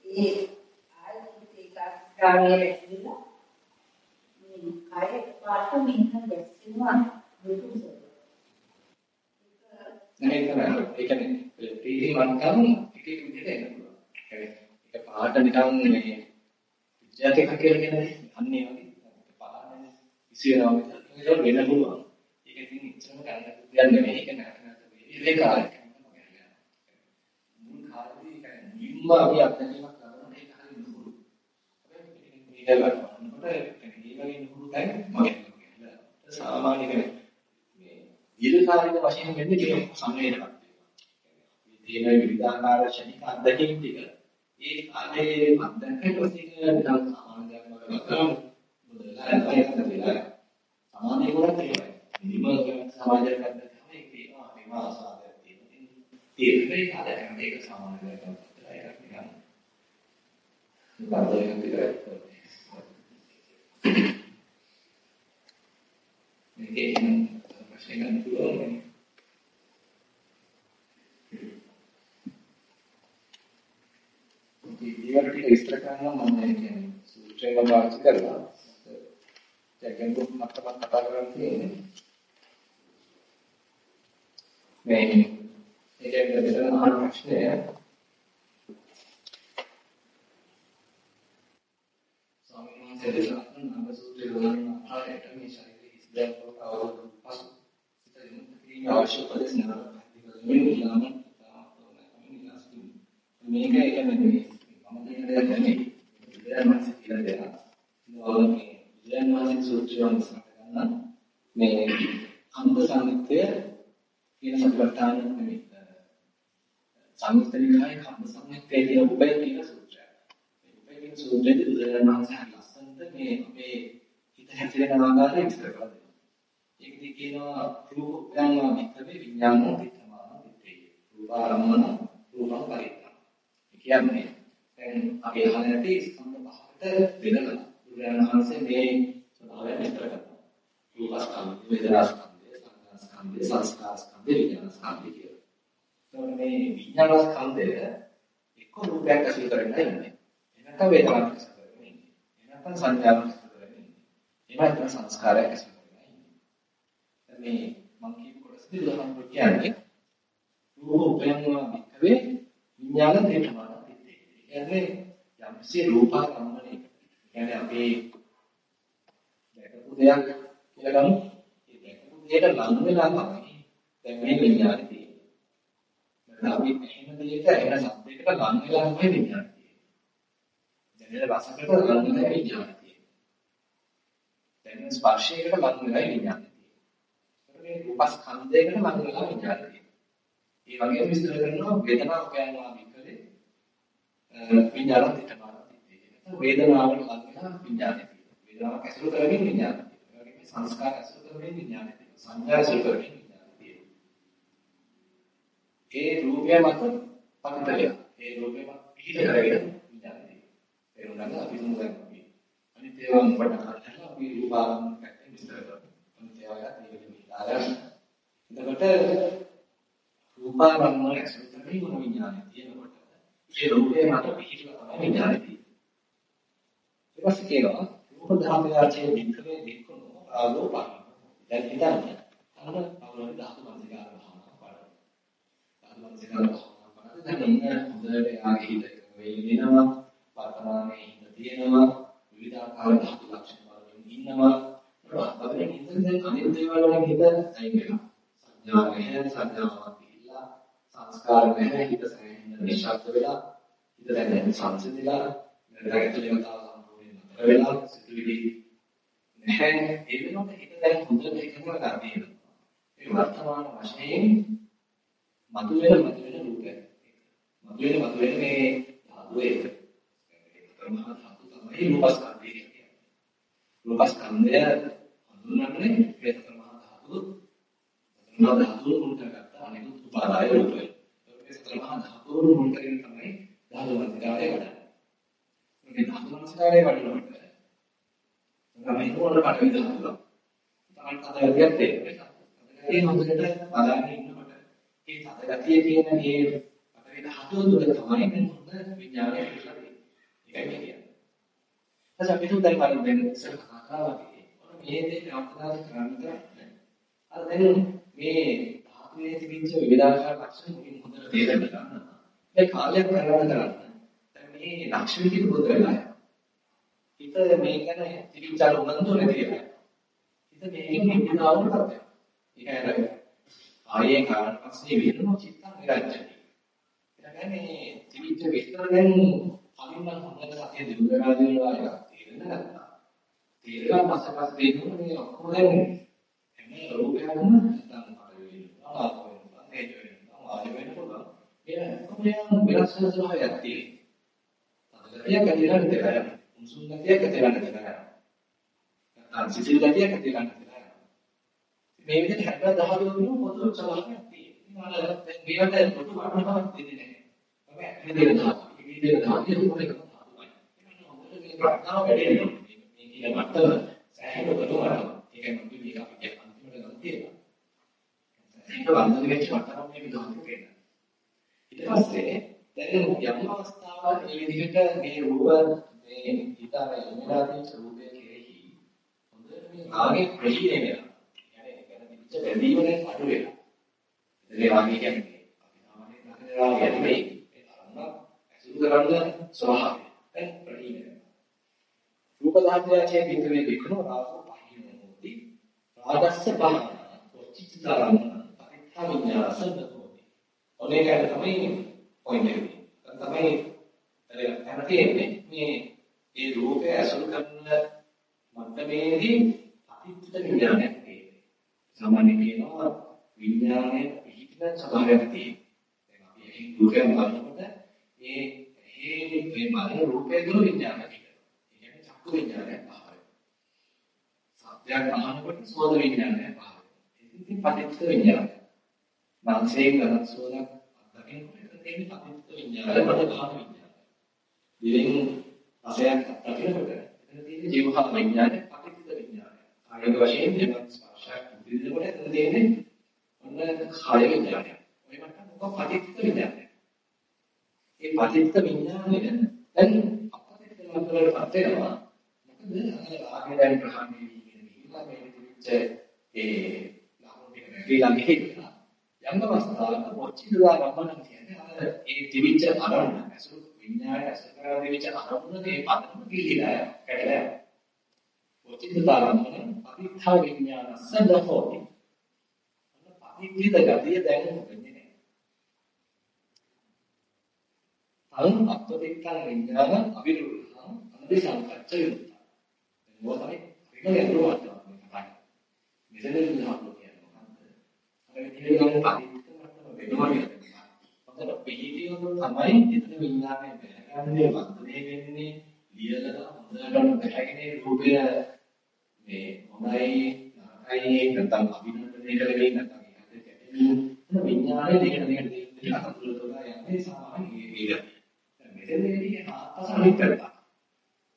ඒ ආයෙත් ඒක ගානේ ඇවිල්ලා මේ කය පාට මින්න දැස්සෙනවා දුක නැහැ ඒක ඒ කියන්නේ ප්‍රීති මන්කම් එක එක විදිහට එන්න පුළුවන්. ඒ ඒක පාට නිකන් මේ විද්‍යාත්මක කියලා කියන්නේ අන්නේ වගේ පාට ඉසියනවා විතර වෙන්න පුළුවන්. ඒක ඉතින් ඉච්ඡම කරන්න දෙයක් නෙමෙයි. ඒක නැත නැත ඒ කාර්යයක් මුල් කාර්යයේ කියන්නේ නිම්ම අපි අත්දැකීමක් කරනවා ඒක හරිය නුහුරු. මේක ගන්නකොට ඒ වගේ නුහුරු දැන් මගේ සාමාන්‍ය කෙනෙක් මේ දීර්ඝකාලික වශයෙන් වෙන්නේ මේ සංවේදනයක්. තියෙන විවිධාකාර ශනික අත්දැකීම් ටික ඒ කාලේ අත්දැකීම් පස්සේ නිකන් සාමාන්‍ය දෙයක් වගේ කරමු. මොකද ඒක තමයි සමාධිය කරත් ඒකයි. නිමල් සමාජයක් අත්දැකීම ඒක තියෙනවා මේ මාසාදයක් තියෙනවා. තියෙන්නේ කාලයක් මේක සාමාන්‍ය දෙයක් තමයි ඒක නිකන්. බාධායක් විතරයි. මේකේ ප්‍රශ්න ගන්න පුළුවන්. ඊවර ටික විස්තර කරනවා මම කියන්නේ සූත්‍රයෙන් වාචි කරලා දැන් මතකමත් කතා කරලා තියෙන්නේ මේ ඒකෙන් මෙතන අහන ප්‍රශ්නය ස්වාමීන් වහන්සේ දේශනා කරන නම සූත්‍රය වලින් ආකාරයට මේ ශරීරයේ ඉස්දැන් කොට අවුරුදු පසු සිත යොමු අවශ්‍ය උපදෙස් නරක මේ ඊළාම මේක එක නෙමෙයි මම කියන දේ නෙමෙයි බුදුරජාණන් වහන්සේ කියලා දෙනවා නෝන මේ බුදුරජාණන් වහන්සේ සූත්‍රය වන්සන ගන්න මේ අන්ත සංගතය කියන සම්ප්‍රදාන නෙමෙයි සංගතනිකායේ කම්ම සංගතය කියන උපය කියන සූත්‍රය මේ උපය කියන සූත්‍රයේදී බුදුරජාණන් වහන්සේ හරි ලස්සනට මේ අපේ හිත හැසිරෙන ආකාරය විස්තර කරලා දෙනවා ඒකදී කියනවා රූපයන් විතරේ විඥානෝ විතමාන විතේ රූපාරම්මන රූපං පරිත්‍යාග කියන්නේ දැන් අපි අහන ඇති ස්කන්ධ පහකට බෙදලා බුදුරජාණන් වහන්සේ මේ ස්වභාවය විස්තර කරනවා. රූපස්කන්ධය, වේදනාස්කන්ධය, සංඥාස්කන්ධය, සංස්කාරස්කන්ධය, විඥානස්කන්ධය කියලා. එතකොට මේ විඥානස්කන්ධය එක්ක රූපයක් ඇසුරු කරගෙන ඉන්නේ. එනකම් වේදනාවක් ඇසුරු කරගෙන ඉන්නේ. එනකම් සංඥාවක් ඇසුරු කරගෙන ඉන්නේ. එනකම් සංස්කාරයක් ඇසුරු කරගෙන ඉන්නේ. මේ මම කියපු කොටසදී බුදුහාමුදුරුවෝ කියන්නේ රූප උපයන්නවා විකවේ විඥාන තේඨමාන තිත්තේ. කියන්නේ යම්සේ රූපාරම්මණය. කියන්නේ අපේ දැකපු දෙයක් කියලා ගමු. ඒ දැකපු දෙයට ලං වෙලා තමයි දැන් මේ විඥානේ තියෙන්නේ. දැන් අපි එහෙම දෙයක එහෙම සම්පේකට ලං වෙලා තමයි විඥානේ තියෙන්නේ. දැන් රසකට ලං වෙලා විඥානේ තියෙන්නේ. දැන් ස්පර්ශයකට ලං වෙලා විඥානේ තියෙන්නේ. මේ රූපස්කන්ධයකට ලං වෙලා විඥානේ තියෙන්නේ. ඒ වගේම විස්තර කරනවා වේදනාව කියනවා විකලේ විඥාන තිටමාන තිත්තේ. වේදනාවට ලං වෙලා විඥානේ තියෙන්නේ. වේදනාවක් ඇසුරු කරමින් විඥානේ තියෙන්නේ. ඒ වගේම සංස්කාර ඇසුරු කරමින් විඥානේ තියෙන්නේ. සංඥා ඇසුරු කරමින් ඒ රූපය මත පතිතලය. ඒ රූපය මත පිහිට කරගෙන විඥානය. ඒ උනන අපි සමුදන් අපි. අනිත් ඒවා මොකට කරලා අපි රූපාරම්ම පැත්තෙන් විස්තර කරනවා. අනිත් ඒවා ඒක විලාලා. එතකොට රූපාරම්ම ඇසුරේ මොන විඥානය තියෙනකොට ඒ රූපය මත පිහිටලා තමයි විඥානය තියෙන්නේ. ඊට පස්සේ කියනවා රූප ධාතුයාචේ වික්‍රමේ වික්‍රමෝ ආලෝපන. දැන් හිතන්න අන්න අවුරුදු 10 මන්දිකාර මනස දැන් හොඳට යාගේ හිත වේලිනවා වර්තමානයේ හිත තියෙනවා විවිධාකාර ධාතු ලක්ෂණ වලින් ඉන්නවා අපිට හිතෙන් දැන් අනිත් දේවල් වලින් හිත අයින් වෙනවා සංඥා නැහැ සංඥාවක් ඉilla සංස්කාර නැහැ හිත සෑහෙන නිශ්ශබ්ද වෙලා හිත දැන් සංසිඳිලා නැගතුලේ වතාව සම්පූර්ණ නතර වෙලා සිතුවිලි නැහැ ඒ වෙනකොට හිත දැන් හොඳට එකඟව ගන්න ඒ වර්තමාන වශයෙන් මතුවෙන මතුවෙන රූපයක්. මතුවෙන මතුවෙන මේ ධාතු එක. ඒකම ධාතු තමයි රූපස්කන්ධය කියන්නේ. රූපස්කන්ධය හඳුන්වන්නේ වේතකම ධාතු. මහා ධාතු මුල් කරගත්ත අනිකුත් උපාදාය රූපය. ඒක සතර මහා ධාතු මුල් කරගෙන තමයි ධාතු මනසිකාරය වඩන්නේ. මේ ධාතු මනසිකාරය වඩනකොට තමයි මොන පාඩවි ධාතුව. තමයි කතාවලියක් තේරෙන්නේ. ඒ හොඳට බලන්න ඉන්න ඒ තදගතිය කියන මේ අපේ ධාතුව තුළ තමයි මේ හොඳ විඥානය පිටලා තියෙන්නේ. ඒකයි කියන්නේ. ඊට අපි තුන් දැන් බලමු දැන් ඉස්සර කතා කරා වගේ. මේ දේ අර්ථදාන කරන්නේ. අර දැන් මේ ධාතුවේ තිබිච්ච විවිධාකාර ලක්ෂණ මුලින් හොඳට තේරෙන්න ගන්න. මේ කාලයක් කරගෙන කරන්න. දැන් මේ ලක්ෂණ ටික බුද්ධ වෙලා. හිත මේ ගැන තිබිච්ච උනන්දු නැති වෙලා. හිත මේකෙන් හිතනවලු කරන්නේ. ඒකයි ආයේ කාරණ පස්සේ වෙනවා චිත්තං විරජ්‍යති. එතනනේ තිවිච්ච විස්තර දැන් කලින් නම් හොඳට සතිය දිනු වෙලා දිනනවා එක තේරෙන්න ගත්තා. තේරෙලා පස්සේ පස්සේ දෙන්නේ මේ ඔක්කොම දැන් හැම රූපයක්ම නැත්නම් පරිවි වෙනවා ආපෝ වෙනවා නේද වෙනවා ආය වෙනකොට ඒ කොහොමද වෙනස් වෙන ස්වභාවයක් තියෙන්නේ. තදගතියක් ඇතිලා නැතිලා උණුසුම් ගතියක් ඇතිලා නැතිලා නැත්නම් සිසිල් ගතියක් ඇතිලා නැතිලා මේ විදිහට 70 දහවල වුණු පොදු සලහනක් තියෙනවා. අර දැන් මේවට පොදු වර්ණනාවක් දෙන්නේ නැහැ. අපි ඇතුලේ දෙන දානවා. මේ විදිහට දාන්නේ කොහොමද කරන්නේ? මේ ප්‍රඥාව වැඩි වෙනවා. මේ කියන මට්ටම සෑහෙන පොදු වර්ණනාවක්. ඒකයි මම මේක අපි අන්තිමට ගන්න තියෙනවා. ඒක වර්ණන වෙච්ච මට්ටම මේ විදිහට වෙන්න. ඊට පස්සේ දැන් යම් අවස්ථාවක මේ විදිහට මේ රූප මේ හිතාර එමෙලා තියෙන රූපය කෙරෙහි හොඳට මේ රාගේ ප්‍රහීණය වෙනවා. බැඳීම දැන් අඩු වෙනවා. ඒ වගේ කියන්නේ අපි සාමාන්‍යයෙන් දකිනවා කියන්නේ ඒ තරම්ම ඇසුරු කරන්න ස්වභාවය. දැන් ප්‍රණීත වෙනවා. රූප ධාත්‍යයේ පිටුවේ විකුණු රාසෝ පහිනෝති. රාගස්ස පහන. ඔච්චිතරම් පරිත්‍යාගඥා සම්පතෝති. ඔනේකට තමයි පොයින්ට් එක. තමයි එතන තියෙන්නේ මේ ඒ රූපය ඇසුරු කරන මට්ටමේදී අතිත්ත විඥානයක් සාමාන්‍ය කියනවා විඥානයේ පිහිටන ස්වභාවයක් තියෙනවා. දැන් අපි එහෙන් රූපයක් බලනකොට ඒ හේ මේ බලන රූපය තුළ විඥානය පිහිටනවා. ඒ කියන්නේ චක්කු විඥානය පහළ වෙනවා. සත්‍යයක් අහනකොට සෝද විඥානය පහළ වෙනවා. ඉතින් පටිච්ච විඥානය. මානසික ගණන් සෝදක් අත්දකිනකොට ඒක පටිච්ච විඥානය මත ගන්න විඥානය. දිවෙන් රසයක් අත්දකිනකොට එතන තියෙන ජීවහා විඥානය පටිච්ච විඥානය. කායික වශයෙන් දෙවත් ස්පර්ශයක් විදිනකොට එතන තියෙන්නේ ඔන්න කාය විඥානය. ඔය මට්ටම මොකක් පටිච්ච විඥානය. ඒ පටිච්ච විඥානය දැන් අපිට ලංකවලපත් වෙනවා. මොකද ආගේ දැන් ප්‍රහාණය වීගෙන ගිහිල්ලා මේ විදිහට ඒ ලකුණු ටික නැතිලා ගිහිල්ලා හැම අවස්ථාවකම වචිතලා රම්මන කියන්නේ අර ඒ දිවිච්ච අරමුණ ඇසුරු විඥානය ඇසුරු කරලා දිවිච්ච අරමුණේ පදම කිලිලා කැඩලා වචිතලා රම්මන පරිත්‍ථා විඥානස්ස දහෝති පරිත්‍ථිත ගතිය දැන් වෙන්නේ නැහැ. අං අපරිත්‍ථා විඥාන අවිරුද්ධං අන්දි සංකච්ඡ යුක්ත. මොකද මේ රිමලේ අරුවට මෙතන විදිහට පිළිගන්න පරිත්‍යාග වෙනවා කියලා. මොකද පිළිතියොත් තමයි එතන විඥානය බැහැගන්නේ වර්ධනය වෙන්නේ ලියලා හොඳට බැහැගෙන රූපය මේ හොඳයි නරකයි නැත්නම් අභිනන්දනය කරගෙන නැත්නම් ඒකට කැටෙන්නේ විඥානය දෙකට දෙකට දෙකට අතුරු තෝරා යන්නේ සාමාන්‍ය ඒක. මෙතනදී ආපස අනිත් කරලා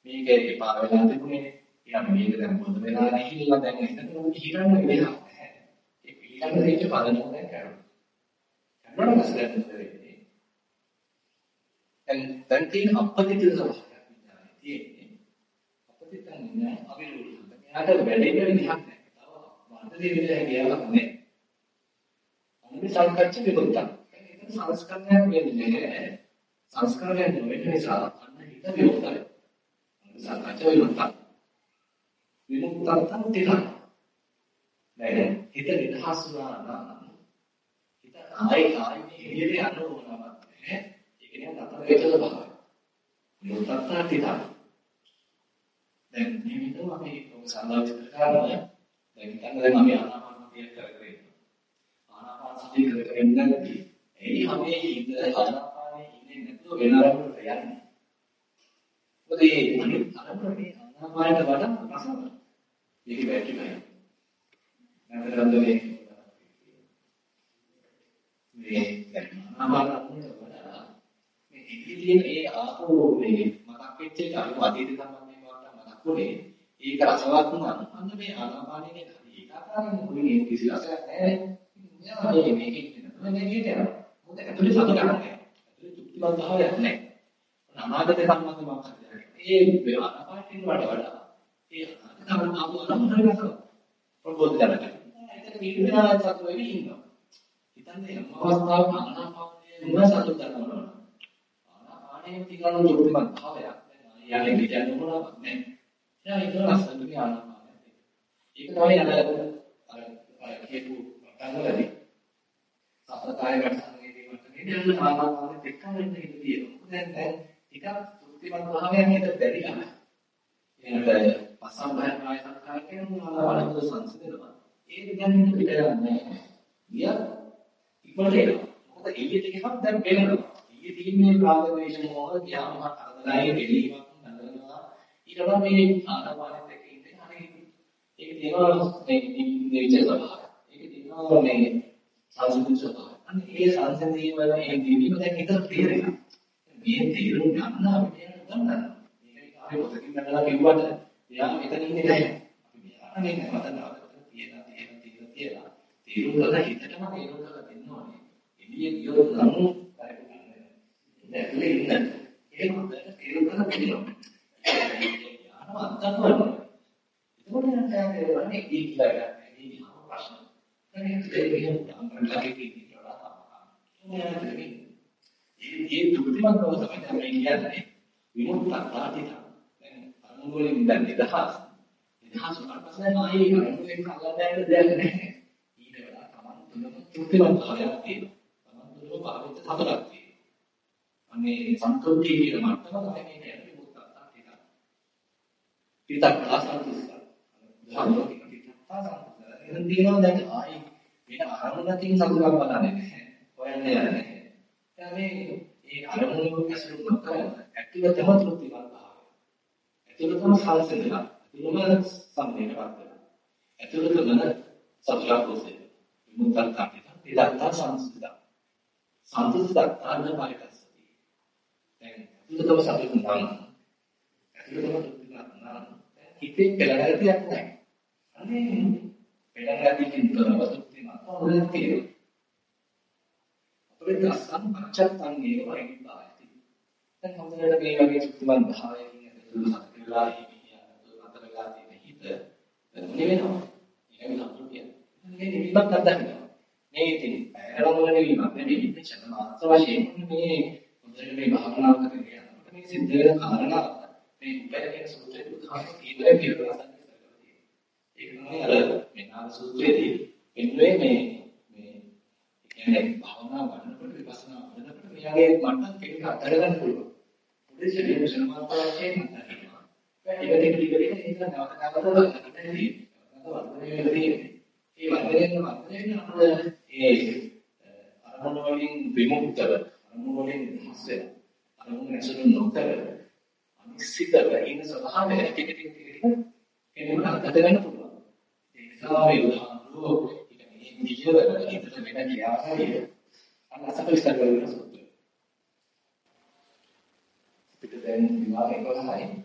මේක එපා වෙලා තිබුණේ ඊළඟ මේක දැන් පොත වෙලා ගිහිල්ලා දැන් එතන හිතන්න වෙලා ඊළඟ දෙයට පදනම දැන් කරනවා. කරනවා පස්සේ දැන් වෙන්නේ. දැන් දැන් තියෙන අපපතිත ස්වභාවයක් විඥානයේ තියෙන්නේ. අපපතිතන් නෑ අවිරුද්ධ. එයාට වැඩේ විදිහක් නෑ. තව වර්ධනය වෙලා ගියාම නෑ. අනිත් සංකච්ඡ විමුක්තක්. ඒක සංස්කරණයක් වෙන්නේ නෑ. සංස්කාරයක් නොවෙන නිසා අන්න හිත විමුක්තයි. සංකච්ඡ විමුක්තක්. විමුක්තක් තමයි දැන් හිත නිදහස් වුණා නම් හිත ආයි ආයි එළියට යන්න ඕනවත් නැහැ. ඒක නිකන් අතර වෙච්ච ස්වභාවය. මුත්තත්තා තිතා. දැන් මේ විදිහම අපි ඔක සඳහන් කරනවා. දැන් හිතන්න දැන් අපි ආනාපාන සතිය කරගෙන ආනාපාන සතිය කරගෙන ඉඳන්දී එයි හැමේ හිත ආනාපානේ ඉන්නේ නැතුව වෙන අරමුණකට යන්නේ. මොකද මේ අනිත් අරමුණේ ආනාපානයට වඩා රසවත්. මේක වැටුනේ. නැවතත් මේ මේ අමාරුවට වඩා මේ ඉතිරි තියෙන ඒ ආපෝ මේ මතක් වෙච්ච එක අනිත් අතීත සම්බන්ධයෙන් වට මතක් වුණේ ඒක රසවත් වුණා අන්න මේ ආනාපානේ නේද ඒකාකාරයෙන් මුලින් කිසි රසයක් නැහැ. මේ මේක ඉන්නේ මේ නේද මොකද ඇතුලේ සතුටක් නැහැ ඇතුලේ තෘප්තිමත් භාවයක් නැහැ. අනාගත සම්බන්ධව මොකක්ද? ඒ ආනාපානේ වඩා ඒ අනාගත ආපෝ අරමුණ ගන්නවා පොඩ්ඩක් දැනගන්න නිවිලා සතු වෙවි ඉන්නවා. හිතන්නේ යම් අවස්ථාවක ආනාපානයේ නුඹ සතු කරනවා. ආනාපානයේ තිකන දුරුමත් භාවයක්. දැන් යන්නේ කියන්නේ මොනවද නැහැ. එයා ඒක ලස්සනට ආනාපානය. ඒක තමයි අර අර අර කියපු වටනවලදී සතරකාය ගන්නන්නේ මතකේ යන ආනාපානෙ දෙකම ඉන්න හිත තියෙනවා. දැන් දැන් ටිකක් තෘප්තිමත් භාවයක් හිත බැරිලා. එහෙනම් පස්සම් බය කාය සංකාර කියන ආනාපානෙ සංසිඳනවා. ඒක දැන් හිත පිට යන්නේ ගියා ඉක්මනට එනවා. මොකද එළියට ගියහම දැන් වෙනවා ඊයේ තියෙන්නේ රාග වේශ මොහ ගියාම අරදලයි දෙලීමක් නඳනවා ඊළඟ මේ ආනාපානෙත් එක්ක ඉන්නේ හරි ඒක තියෙනවා මේ මේ විචේ ස්වභාවය. ඒක තියෙනවා මේ සංසිඳන ස්වභාවය. අන්න ඒ සංසිඳීම වල මේ දිවිම දැන් හිතට තේරෙනවා. මේ තේරුම් ගන්න අපිට ගන්න මේක හරි පොතකින් ගන්නලා කිව්වට එයා මෙතන ඉන්නේ නැහැ අපි මෙයාට නේ මතනවා කියලා තේරුම් ගන්න හිතටම තේරුම් ගන්න දෙන්න ඕනේ. එළිය ගියොත් නම් ඇතුලේ ඉන්න. ඒක හොඳට තේරුම් ගන්න දෙන්න. යනවා අත්දැකීම. ඒකෝට නම් තේරෙන්නේ ඒ කියලා ගන්න. මේ ප්‍රශ්න. ඒක තේරෙන්නේ අම්මලාගේ කියලා තමයි. ඒ දුක්තිමත් බව තමයි කියන්නේ. විමුක්ත තාටිත. දැන් අනුගෝලෙන් දැන් නිදහස්. නිදහස් වුණාට පස්සේ ආයේ අනුගෝලෙන් කල්ලාදෑන්න දෙයක් නැහැ. තෘප්තිමත් භාවයක් තියෙනවා. තමන්තුළු භාවිත සතුටක් තියෙනවා. අනේ සන්තුෂ්ටි කියන මට්ටම තමයි මේ කියන්නේ මුත්තත්තා ටික. පිටක් ආසන්තුස්ස. ධර්ම ටික පිටක් ආසන්තුස්ස. එහෙනම් දිනනවා දැන් ආයි වෙන අරමුණකින් සතුටක් බලන්නේ නැහැ. හොයන්නේ නැහැ. දැන් මේ ඒ අරමුණු ඇසුරු නොකර ඇතුළතම තෘප්තිමත් භාවය. ඇතුළතම සංසිඳලා, ඇතුළතම සම්මේලවත් වෙනවා. ඇතුළතම සතුටක් උසේ. මුත්තත්තා ඉදත්තා සංසිද්ධා. සංසිද්ධා න පරිකස්සති. දැන් ඉදතව සතුටු නම් ඉදතව සතුටු නම් හිතේ පෙළගතියක් නැහැ. අනේ පෙළගතියකින් තොරව සතුටින් අතෝරෙන් තියෙනවා. අපේ දස්සන් පච්චත්තන් ඒව වයිපාති. දැන් හොඳට මේ වගේ සුත්තිමත් භාවයකින් ඇතුළු සතුටුලා හිමියා අතරලා තියෙන හිත නෙවෙනවා. ඒක විතරක් කියන්නේ. මේ නිවිමත් අත්දැකීම. මේ ඉතින් කැරවල නෙවීමක් නෙවෙයි මේ චන මාත්‍ර වශයෙන් මේ හොඳට මේ භාවනාව කරගෙන යනකොට මේ සිද්ධ වෙන කාරණා මේ උපයන සූත්‍රයේ බුදුහාම කීදලා කියලා ඒක තමයි අර මේ නාම සූත්‍රයේදී එන්නේ මේ මේ කියන්නේ භාවනාව වඩනකොට විපස්සනා වඩනකොට මෙයාගේ මට්ටම් ටික අත්හැරගන්න පුළුවන්. මුදේ ශරීර සමාප්ත වශයෙන් අත්හැරෙනවා. ටික ටික ටික ටික ඒක නැවත නැවත නැතිදී වර්ධනය වෙන්නේ. ඒ වර්ධනයෙන් වර්ධනය වෙන අනුව ඒ අරමුණු වලින් විමුක්තව අරමුණු වලින් හස් වෙන අරමුණු ඇසුරු නොකර අනිසිතව ඉන්න ස්වභාවය ටික ටික ටික ටික එනවා අත්දැක ගන්න පුළුවන්. ඒ නිසා මේ උදාහරණෝ කියන්නේ නිජවල හිතට වෙන ක්‍රියාවලිය අන්නසක විස්තර කරන සුදුයි. පිට දැන් විවාහ 11යි.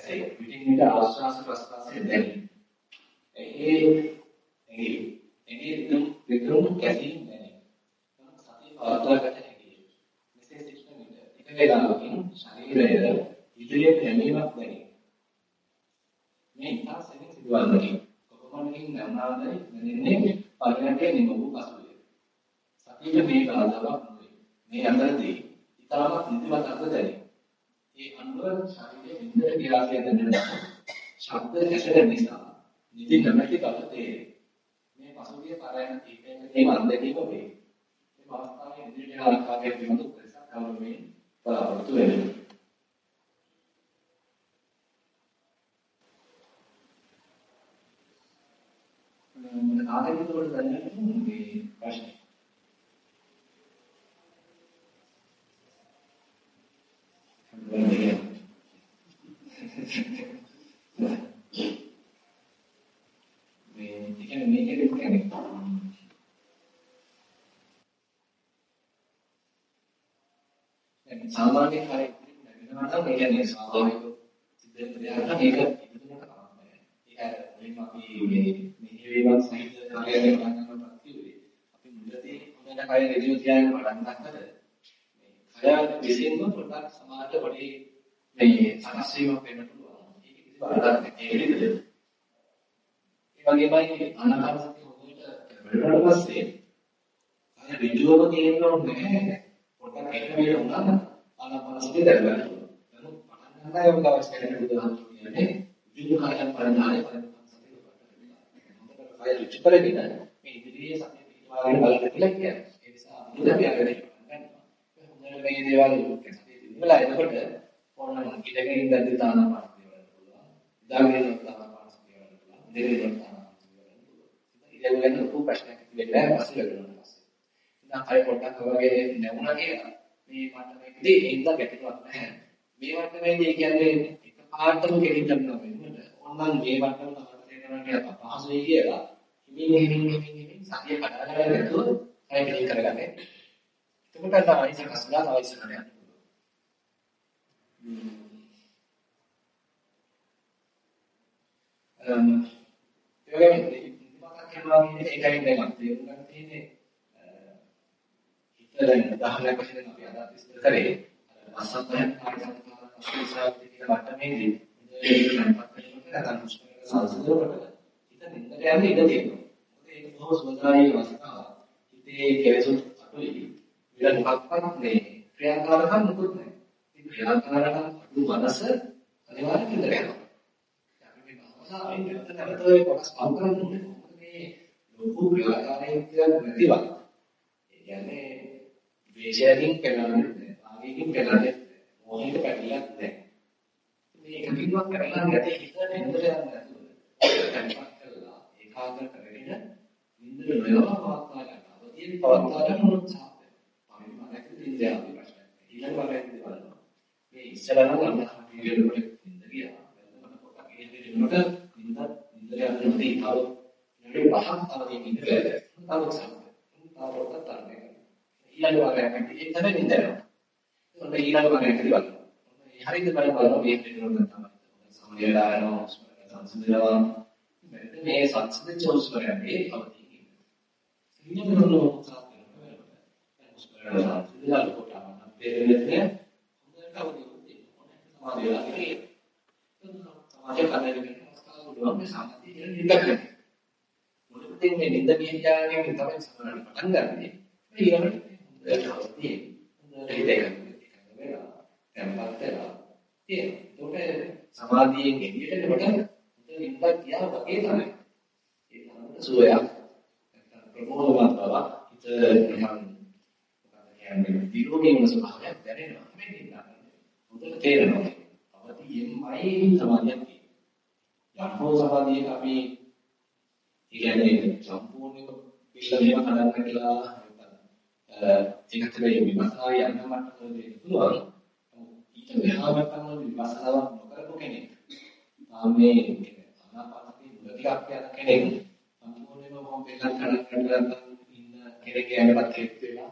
ඇසේ පිටින් පිට ආශ්වාස ප්‍රස්වාසයේ දැනේ. එහි එහි එහි දුම් විදුම් කැසීම් දැනේ. සතිය පවත්වාගත හැකියි. මෙසේ සිටින විට එක වේලාවකින් ශරීරය ඉදිරියට යැමීමක් දැනේ. මේ ඉතා සෙමින් සිදුවන්නේ කොපමණකින් ගන්නාදයි දැනෙන්නේ පරයන්කේ නිම වූ පසුය. සතියේ මේ බාධාවක් නොවේ. මේ අතරදී ඉතාමත් නිදිමත අත දැනේ. ඒ අනුව ශරීරයේ විඳින ගියාසිය දැනෙන ශබ්ද ඇසෙන නිසා නිදි නැමැති බව තේරේ. මේ පසුගිය පරයන් කීපයෙන් මේ අත්දැකීම වේ. මේ අවස්ථාවේ ඉදිරියට ආකාරයේ පිළිබඳ උපදේශක් කවරමින් බලාපොරොත්තු වෙනවා. මට කාගෙද උඩ දැනගන්න මේ ප්‍රශ්නේ. මේ කියන්නේ මේකේ කියන්නේ දැන් සාමාන්‍ය කාර්යය නැගෙනවා නම් ඒ කියන්නේ ස්වාභාවික සිද්ධ වෙන දෙයක් නම් ඒක ඉදුණට කරන්නේ. ඒක මුලින්ම අපි මේ මෙහෙවීමක් සහිත කාර්යයක් කරනවා කිව්වේ. අපි මුලදී හොඳට කය රෙජියු තියාගෙන පටන් ගන්නද මේ කය විසින්ම පොඩ්ඩක් සමාජ පොඩි මේ සකස් වීමක් වෙන්න පුළුවන්. ඒක කිසි බාධාවක් නැහැ. ඒ වගේමයි සතිය හොඳට වැඩුණාට පස්සේ කය ඍජුවම තියෙන්න ඕනේ. පොඩ්ඩක් එක වෙලෙ වුණා ආනාපාන සතිය දැනගන්න. නමුත් පටන් ගන්න යම් දවස් කෙනෙක් උදාහරණ කියන්නේ විදු කායයන් පරිණාමය පරිණාමය කය ඍජු කරගෙන මේ ඉදිරියේ සතිය පිටවාගෙන බලන්න කියලා කියන්නේ. ඒ නිසා ගන්නවා. හොඳට මේ දේවල් සතිය දිනවලා එනකොට ඕනනම් ඉඳගෙන ඉඳද්දි දානපාන දේවල් පුළුවන්. ඉඳගෙන ඉඳන් දානපාන දේවල් පුළුවන්. ඉඳගෙන ඉඳන් දානපාන දේවල් පුළුවන්. ඉතින් ඒක ගැන ලොකු ප්‍රශ්නයක් තිබෙන්නේ නැහැ පස්සේ ලැබෙනවා පස්සේ. ඉතින් කය පොඩ්ඩක් වගේ නැවුණා කියලා මේ මට්ටමේදී ඉඳ ගැටලුවක් නැහැ. මේ මට්ටමේදී කියන්නේ එක පාඩම කෙලින් කරනවා වෙනකොට ඕනනම් මේ මට්ටම තමයි තේරෙනවා කියලා පහසුයි කියලා හිමින් හිමින් හිමින් සතිය කඩාගෙන නැතුව කය කෙලින් කරගන්නේ. එතකොට තමයි සකස්ලා තමයි ඉස්සරහට යන්නේ. අම් ඒ වගේම ඉතිමතක් කරනවා කියන්නේ ඒකයි දැන් අපි තේරුම් ගන්න තියෙන්නේ හිත දැන් උදාහරණයක් වශයෙන් අපි අද විස්තර කරේ අසත්‍යයන් කාර්යසංස්කාර කියන මට්ටමේදී ඒක නම්පත් වෙනවා නැත්නම් සංසිඳනකොට හිත නින්දට යන්නේ ඉඩ තියෙනවා. ඒක බොහොම සුවදායී අවස්ථාවක්. හිතේ කෙලෙසුත් අඩුයි. විල මොකක්වත් නේ ක්‍රියාකාරකම් මොකුත් නැහැ. ඒ ක්‍රියාකාරකම් අඩු මනස අනිවාර්යෙන් නින්දට යනවා. අපි මේ භවනාවෙන් නැවත නැවත ඒ කොටස් පව කරන්න ඕනේ. මේ ලොකු ක්‍රියාකාරීත්වයක් නැතිව. ඒ කියන්නේ වේශයෙන් පෙළන්නේ නැහැ. ආගයෙන් පෙළන්නේ නැහැ. මොහොතේ පැටලයක් නැහැ. මේක කිව්වක් කරලා නැති හිත නින්දට යන්නේ නැතුව. තැන්පත් කරලා ඒකාග්‍ර කරගෙන නින්දට නොයවා පවත්වා ගන්න. අවදීන් පවත්වා ගන්න උත්සාහ කරනවා. අපි මානසික නින්ද ආදී ප්‍රශ්න. ඊළඟ වරෙන්ද බලනවා. මේ ඉස්සරහම අන්න පිළිවෙල වල නින්ද ගියා. මම පොතක් ඉහෙලෙන්නට නින්ද නින්ද යන්නේ තව නෙවෙයි පහක් තව ඉන්නේ. තව උත්සාහ කරනවා. තව පොතක් තරණය කරනවා. ඊළඟ වාරයකට ඒ තමයි නින්දනවා. ඔන්න ඊළඟ වාරයකට බලන්න. ඔන්න හරියට බලන්න බලන්න මේ දෙන්නොත් තමයි. සමහරවිට ආයනෝ සංසිඳනවා. මේ සංසිඳච්ච උස්මරයන්ගේ අවදි. ඊළඟ උත්සාහ කරනවා. උස්මරය සංසිඳලා කොට ආවම තේරෙන්නේ හොඳට අවදි වෙනවා. සමාධිය ආදී. සමාධිය කඩගෙන අවස්ථාව පුළුවන් මේ සමාධිය කියන නින්දක්. මුලින්ම මේ නින්ද විද්‍යාවෙන් තමයි සමහරවිට පටන් ගන්නෙ. ඊළඟට හොඳට හොඳට හිතේ වෙලා tempat වෙලා ඒක සමාධියෙන් එළියට එනකොට හොඳ නිින්දක් ගියා වගේ තමයි ඒ තරමට සුවයක් නැත්නම් ප්‍රබෝධමත් බව හිත නිකන් මොකක්ද කියන්නේ දිරෝගීන ස්වභාවයක් දැනෙනවා මේ නිින්ද හොඳට තේරෙනවා අවදියෙන්මයි සමාධියක් තියෙන්නේ යම්හෝ සමාධියක අපි කියන්නේ සම්පූර්ණයෙන්ම පිළිලා මේව හදන්න කියලා ඒකට මේ විපස්සනා යන්න මට්ටම දෙන්න පුළුවන්. ඊට මෙහා මට්ටම විපස්සනාවක් නොකරපු කෙනෙක්. ආමේ ආනාපානසති මුල ටිකක් යන කෙනෙක් සම්පූර්ණයෙන්ම මොම් පෙළක් කරන් කරන් ඉන්න කෙනෙක් යනවත් හෙත් වෙලා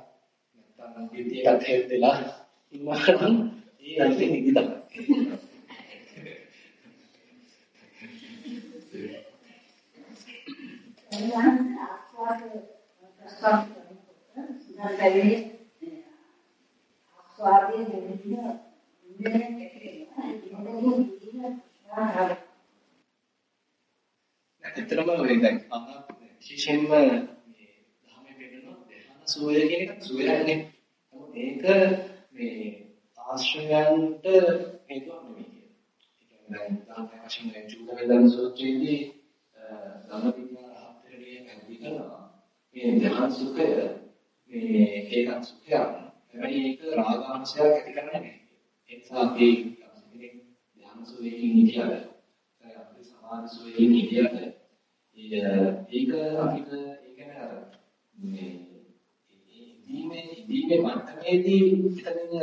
නැත්නම් පිටියකට හෙත් වෙලා ඉන්නවනම් ඒ අයිති නිදි තමයි. එනම් ආස්වාද ප්‍රසන්න නැත්නම් ආස්වාදයේ දෙවිද ඉන්ද්‍රිය කැකේනවා ඉන්ද්‍රිය දින ඇත්තටම ඔය දැන් අහන විශේෂයෙන්ම මේ ධර්මයේ පෙන්නන ධ්‍යාන සෝය කියන එක සෝයන්නේ. නමුත් ඒක මේ ආශ්‍රයයන්ට හේතුවක් නෙමෙයි කියන්නේ. ඒ කියන්නේ දැන් ධර්මයේ වශයෙන් දැන් චූල වේදන සූත්‍රයේදී ධම්ම විඥාන හතරේ කියනවා මේ ධ්‍යාන සුඛය මේ ඒකත් සුඛයක්. හැබැයි ඒක රාගාංශයක් ඇති කරන්නේ නැහැ. ඒ නිසා අපි කෙනෙක් ධ්‍යාන සුවේකින් හිටියද අපේ සමාධි සුවේකින් හිටියද ඒක අපිට ඒක නේද මේ ඉදීමේ ඉදීමේ මට්ටමේදී එතනින්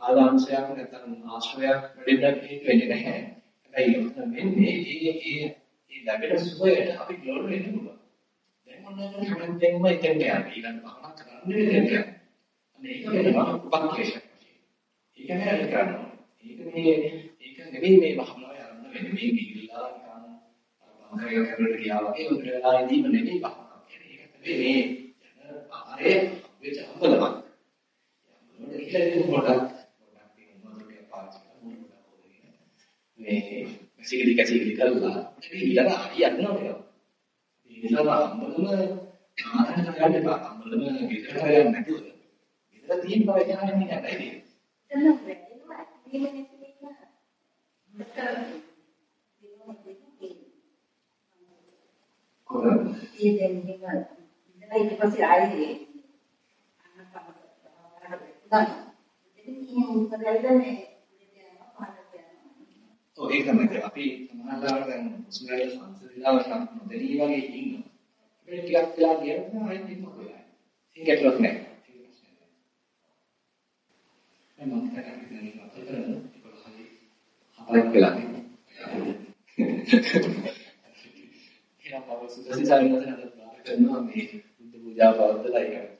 රාගාංශයක් නැත්නම් ආශ්‍රයයක් වැඩිපුර හේතු වෙන්නේ නැහැ. හැබැයි වෙන්නේ ඒ ඒ ඒ ලැබෙන සුවයට අපි ගලවන්න වෙන්න පුළුවන්. මොනවාද හැමදේම එතෙන්ට යන්නේ ඊළඟ භාවනා කරන්නේ එතෙන්ට යන්නේ ඒක වෙනවා උපක්ලේශයක් ඒක නෑ කරනවා ඒක මේ ඒක නෙවෙයි මේ භාවනාවේ ආරම්භ වෙන්නේ. මේ ගිහිල්ලා නිකන් භාවනාවේ කරලා ගියා වගේ උදේ වෙලාවේදීම නෙවෙයි භාවනාව කියන්නේ. ඒක නෙවෙයි මේ යන ආරේ වෙච්ච අම්බලමක් මොකද කියලා පොඩක් පොඩක් තියෙනවා පාවිච්චි කරලා මේ සිගිලි කැසිලි කරලා මේ ඊළඟ හරියන්නේ නැහැ නිසා අම්මලම ආනන්ද ගන්න එපා. අම්මලම ගෙදර ගන්න නැතුව. ගෙදර තියෙන බව දැනගෙන ඉන්න හැබැයි. එතන වෙනවා. මේ මිනිස්සුන්ට කොහොමද? ඒ දැන් ඉඳලා ඊට පස්සේ ආයේ ඔව් ඒක තමයි අපි සමාජාල දැන් මුස්ලිම් සංස්කෘතියවට නොදැනී වගේ ඉන්නවා. ඒක ටිකක් වෙලා ගියම ආයෙත් ඉන්නක වෙලා. ඒක ගැටලුවක් නෑ. මම මතක කරගන්න මතක කරගන්න ඒක හරි හරක් වෙලා තියෙනවා. [laughs] එහෙනම් බව සුදසිසාරින් නැතන කරනවා මේ බුද්ධ පූජා පවත්වලා ඒක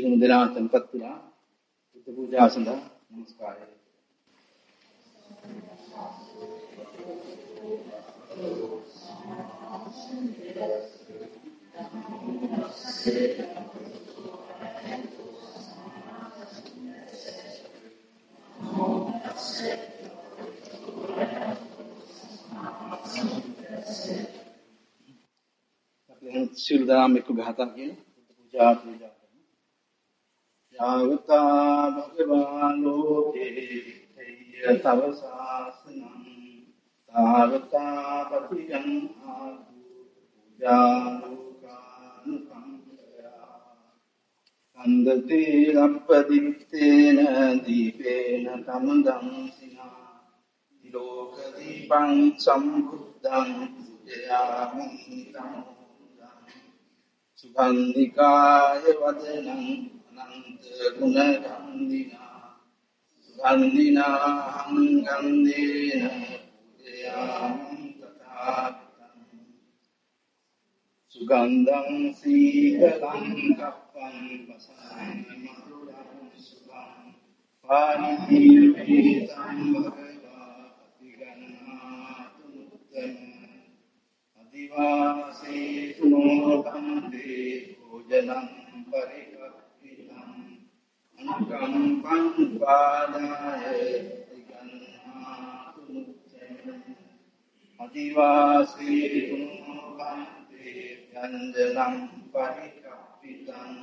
සියලුම දෙනා tempත් වෙලා බුද්ධ පූජාව සඳහා නමස්කාරය. අපි එහෙනම් සියලු දෙනාම එක්ක ගහතන් කියන බුද්ධ පූජා පූජා කරමු. යාවතා භගවාන් ලෝකේ විත්තේය තව සාසනං තාවතා පතියං ආතු පූජානුකානුකම්පයා කන්දතේ ලම්පදිත්තේන දීපේන තමදං සිනා ලෝක දීපං සම්බුද්ධං පූජයාමි තමුදං සුගන්ධිකාය වදනං අනන්ත ගුණ ගන්ධිනා සුගන්ධිනා හංගන්ධේන පූජයාමි තථාගතං සුගන්ධං සීතලං කප්පං වසං මధుරං සුගං පානිතීවේ සම්භවා පතිගන්නාතු මුත්තම අදිවාසේ තුනෝ කන්දේ භෝජනං පරිකප්පිතං අනුකම්පං පාදාය පතිගන්නාතු මුත්තම අදිවාසේ තුනෝ කන්දේ යංජනං පරිකප්පිතං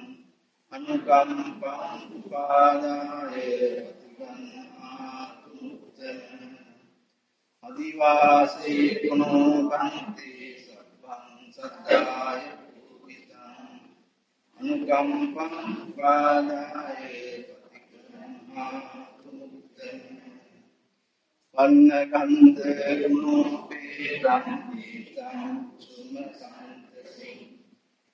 අනුකම්පං පාදාය පතිගන්නාතු මුත්තම අදිවාසේ කුණෝ කන්තේ සබ්බං සත්තාය පූජිතං අනුකම්පං පාදාය පතිකම්මාතු මුත්තං වන්න කන්ද කුණෝ පේරං දීතං සුමසන්තසි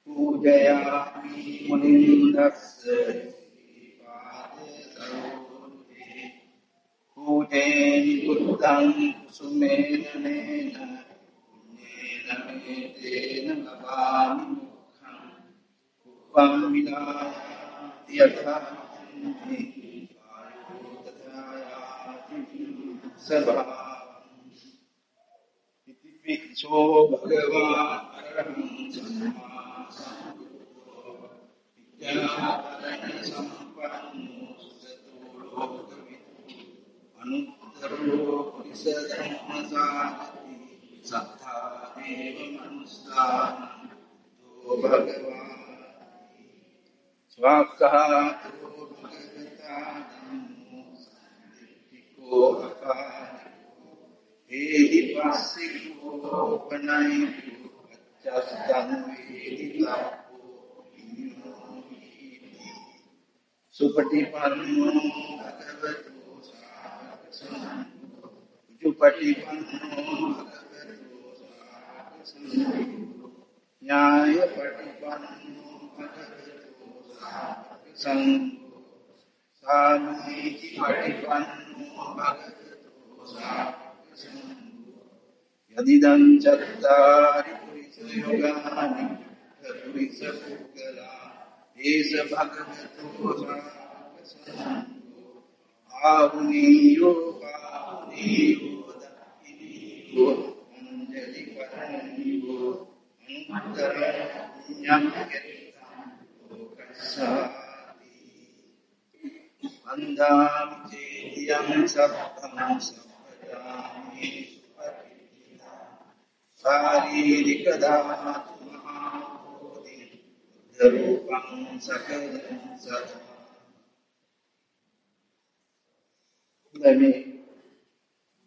පූජයාමි මුනින්දස්ස පාද සරෝතේ පූජේනි බුද්ධං සුමේනනේන පුඤ්ඤේන මේතේන ලබාමි මුක්ඛං උපං විනායති යථා සභාවං ඉති පික්ඛෝ භගවා අරහං සම්මා සම්බුද්ධෝ ואבקה ಸುಪಟಿಪಟಿ ನ್ಯಾಯ ಪಟಿಪನ್ನು සාසනං සාමීචි පටිපන්නෝ භගවතෝ සාසනං යදිදං චත්තාරි පුරිස යෝගානි පුරිස පුද්ගලා ඒස භගවතෝ සාසනං පාවුනීයෝ පාවුනීයෝ දක්ඛිනීයෝ අංජලි කරණීයෝ අනුත්තර ඥාන කෙත්තං ලෝකස්සාති වන්දාමි චේතියං සබ්බං සම්පදාමි සුපටිච්චිනා ශාරීරික ධාතු මහා බෝධි රූපං සකලං සත් දැන් මේ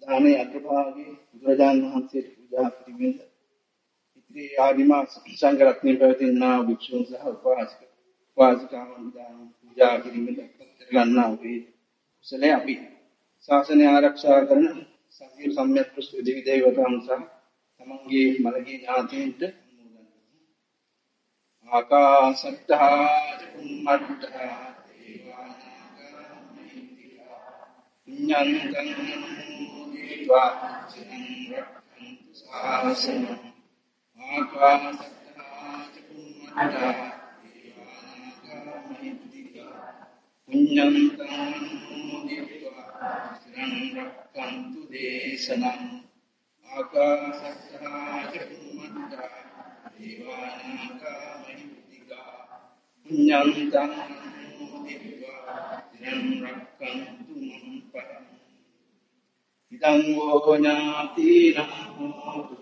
දානේ අගභාගයේ බුදුරජාණන් වහන්සේට පූජා කිරීමෙන් ඉතිරි ආදිමා සංඝරත්නයේ පැවතිනා භික්ෂුන් සහ උපාසක උපාසිකාවන් දාන පූජා කිරීමෙන් ගන්නා වේ කුසලයේ අපි ශාසනය ආරක්ෂා කරන සතිය සම්‍යක් ප්‍රස්තුත දෙවි දේවතාවුන් සහ තමන්ගේ මළගිය ඥාතීන්ට අනුමෝදන් කරමු. ආකාසට්ටා චුම්මට්ටා දේවානාගා මහිත්‍තිකා පුඤ්ඤන්තං මුදිत्वा චිරං රක්ඛන්තු ශාසනං ආකාසට්ටා චුම්මට්ටා පුඤ්ඤන්තං දිවා සිරං රක්ඛන්තු දේශනම් ආකාශත්තා චුම්මත්තා දේවානාකා මහිත්‍තිකා පුඤ්ඤන්තං දිවා සිරං රක්ඛන්තු මං පරං ඉදං වෝ ඥාතිනම් හෝතු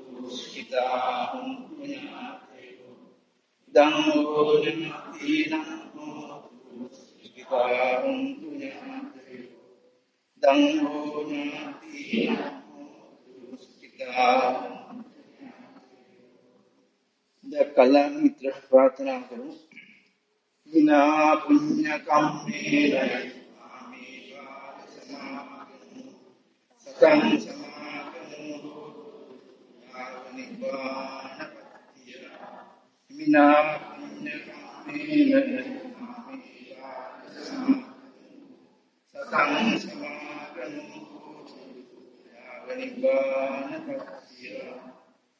ඉදං වෝ ඥාතිනම් හෝතු සුඛිතා හොන්තු ඥාතයෝ ඉදං වූ ඥාතිනං හෝතු සුඛිතා දැන් කල්‍යාණ මිත්‍ර ප්‍රාර්ථනා කරමු විනා පුඤ්ඤ කම්මේන ආමේ වාද සමාගමු සතං සමාගමු යාවනිපානපත්තිය විනා පුඤ්ඤ කම්මේන ආමේ වාද සමාගමු සතං සමාගමු යාවනිපානපත්තිය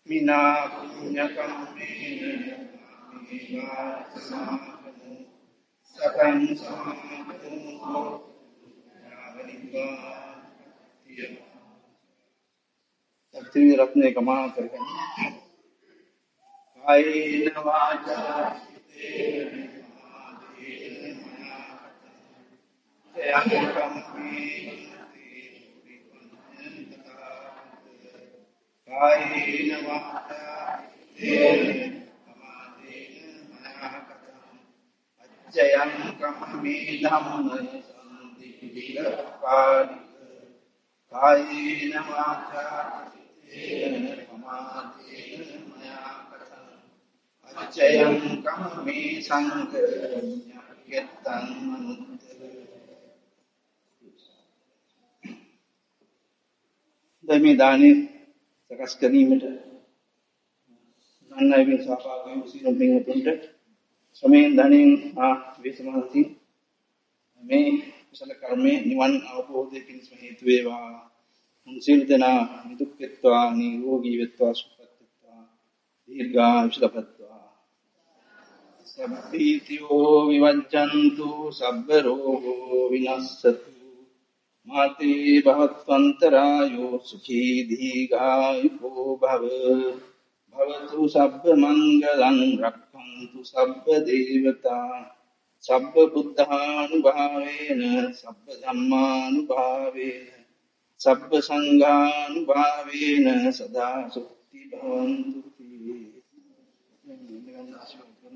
විනා පුඤ්ඤ කම්මේන ආමේ වාද සමාගමු සතං සමාගමු යාවනිපානපත්තිය සත්‍ය රත්නේ කමා කරගෙන මනාපතං කායේන වාචා චිත්තේන සමාදේන මනාපතං අච්චයං කම්මේ ධම්ම සම්ති විලපාදි කායේන වාචා චිත්තේන සමාදේන මනාපතං අච්චයං කම්මේ සංකේතං මනුත්තර දැන් දානේ සකස් කිරීමට නන්නයි මේ සහභාගී වූ සියලු පින්වතුන්ට ශ්‍රමයෙන් ධනෙන් ආ වේසමහති මේ කුසල කර්මයේ නිවන් අවබෝධය පිණිස හේතු වේවා. උන් සියලු දෙනා නිදුක් වෙත්වා නිරෝගී වෙත්වා සුවපත් වෙත්වා දීර්ඝායුෂ ලබත්වා සම්පීතියෝ විවජ්ජන්තු සබ්බ රෝගෝ විනස්සතු. මාතේ භවත්වන්තරායෝ සුඛී දීඝායුකෝ භව. භවතු සබ්බ මංගලං රක්ඛන්තු සබ්බ දේවතා. සබ්බ බුද්ධානුභාවේන සබ්බ ධම්මානුභාවේන සබ්බ සංඝානුභාවේන සදා සුක්ති භවන්තු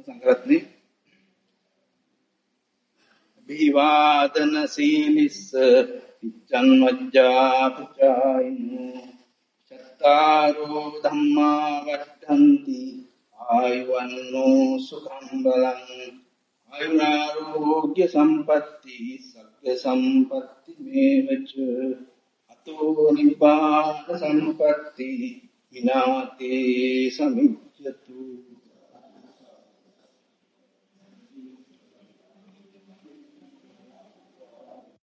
සංග්‍රහණි විවාදන සීලිස්ස පිච්ඡන් වජ්ජා පුචායිනු චත්තාරෝ ධම්මා වට්ඨන්ති ආයුවන්නෝ සුඛං බලං ආයුරාෝග්‍ය සම්පatti සග්ග සම්පatti මේවච අතෝ නිපාත සම්පatti විනාතේ සමිච්ඡතු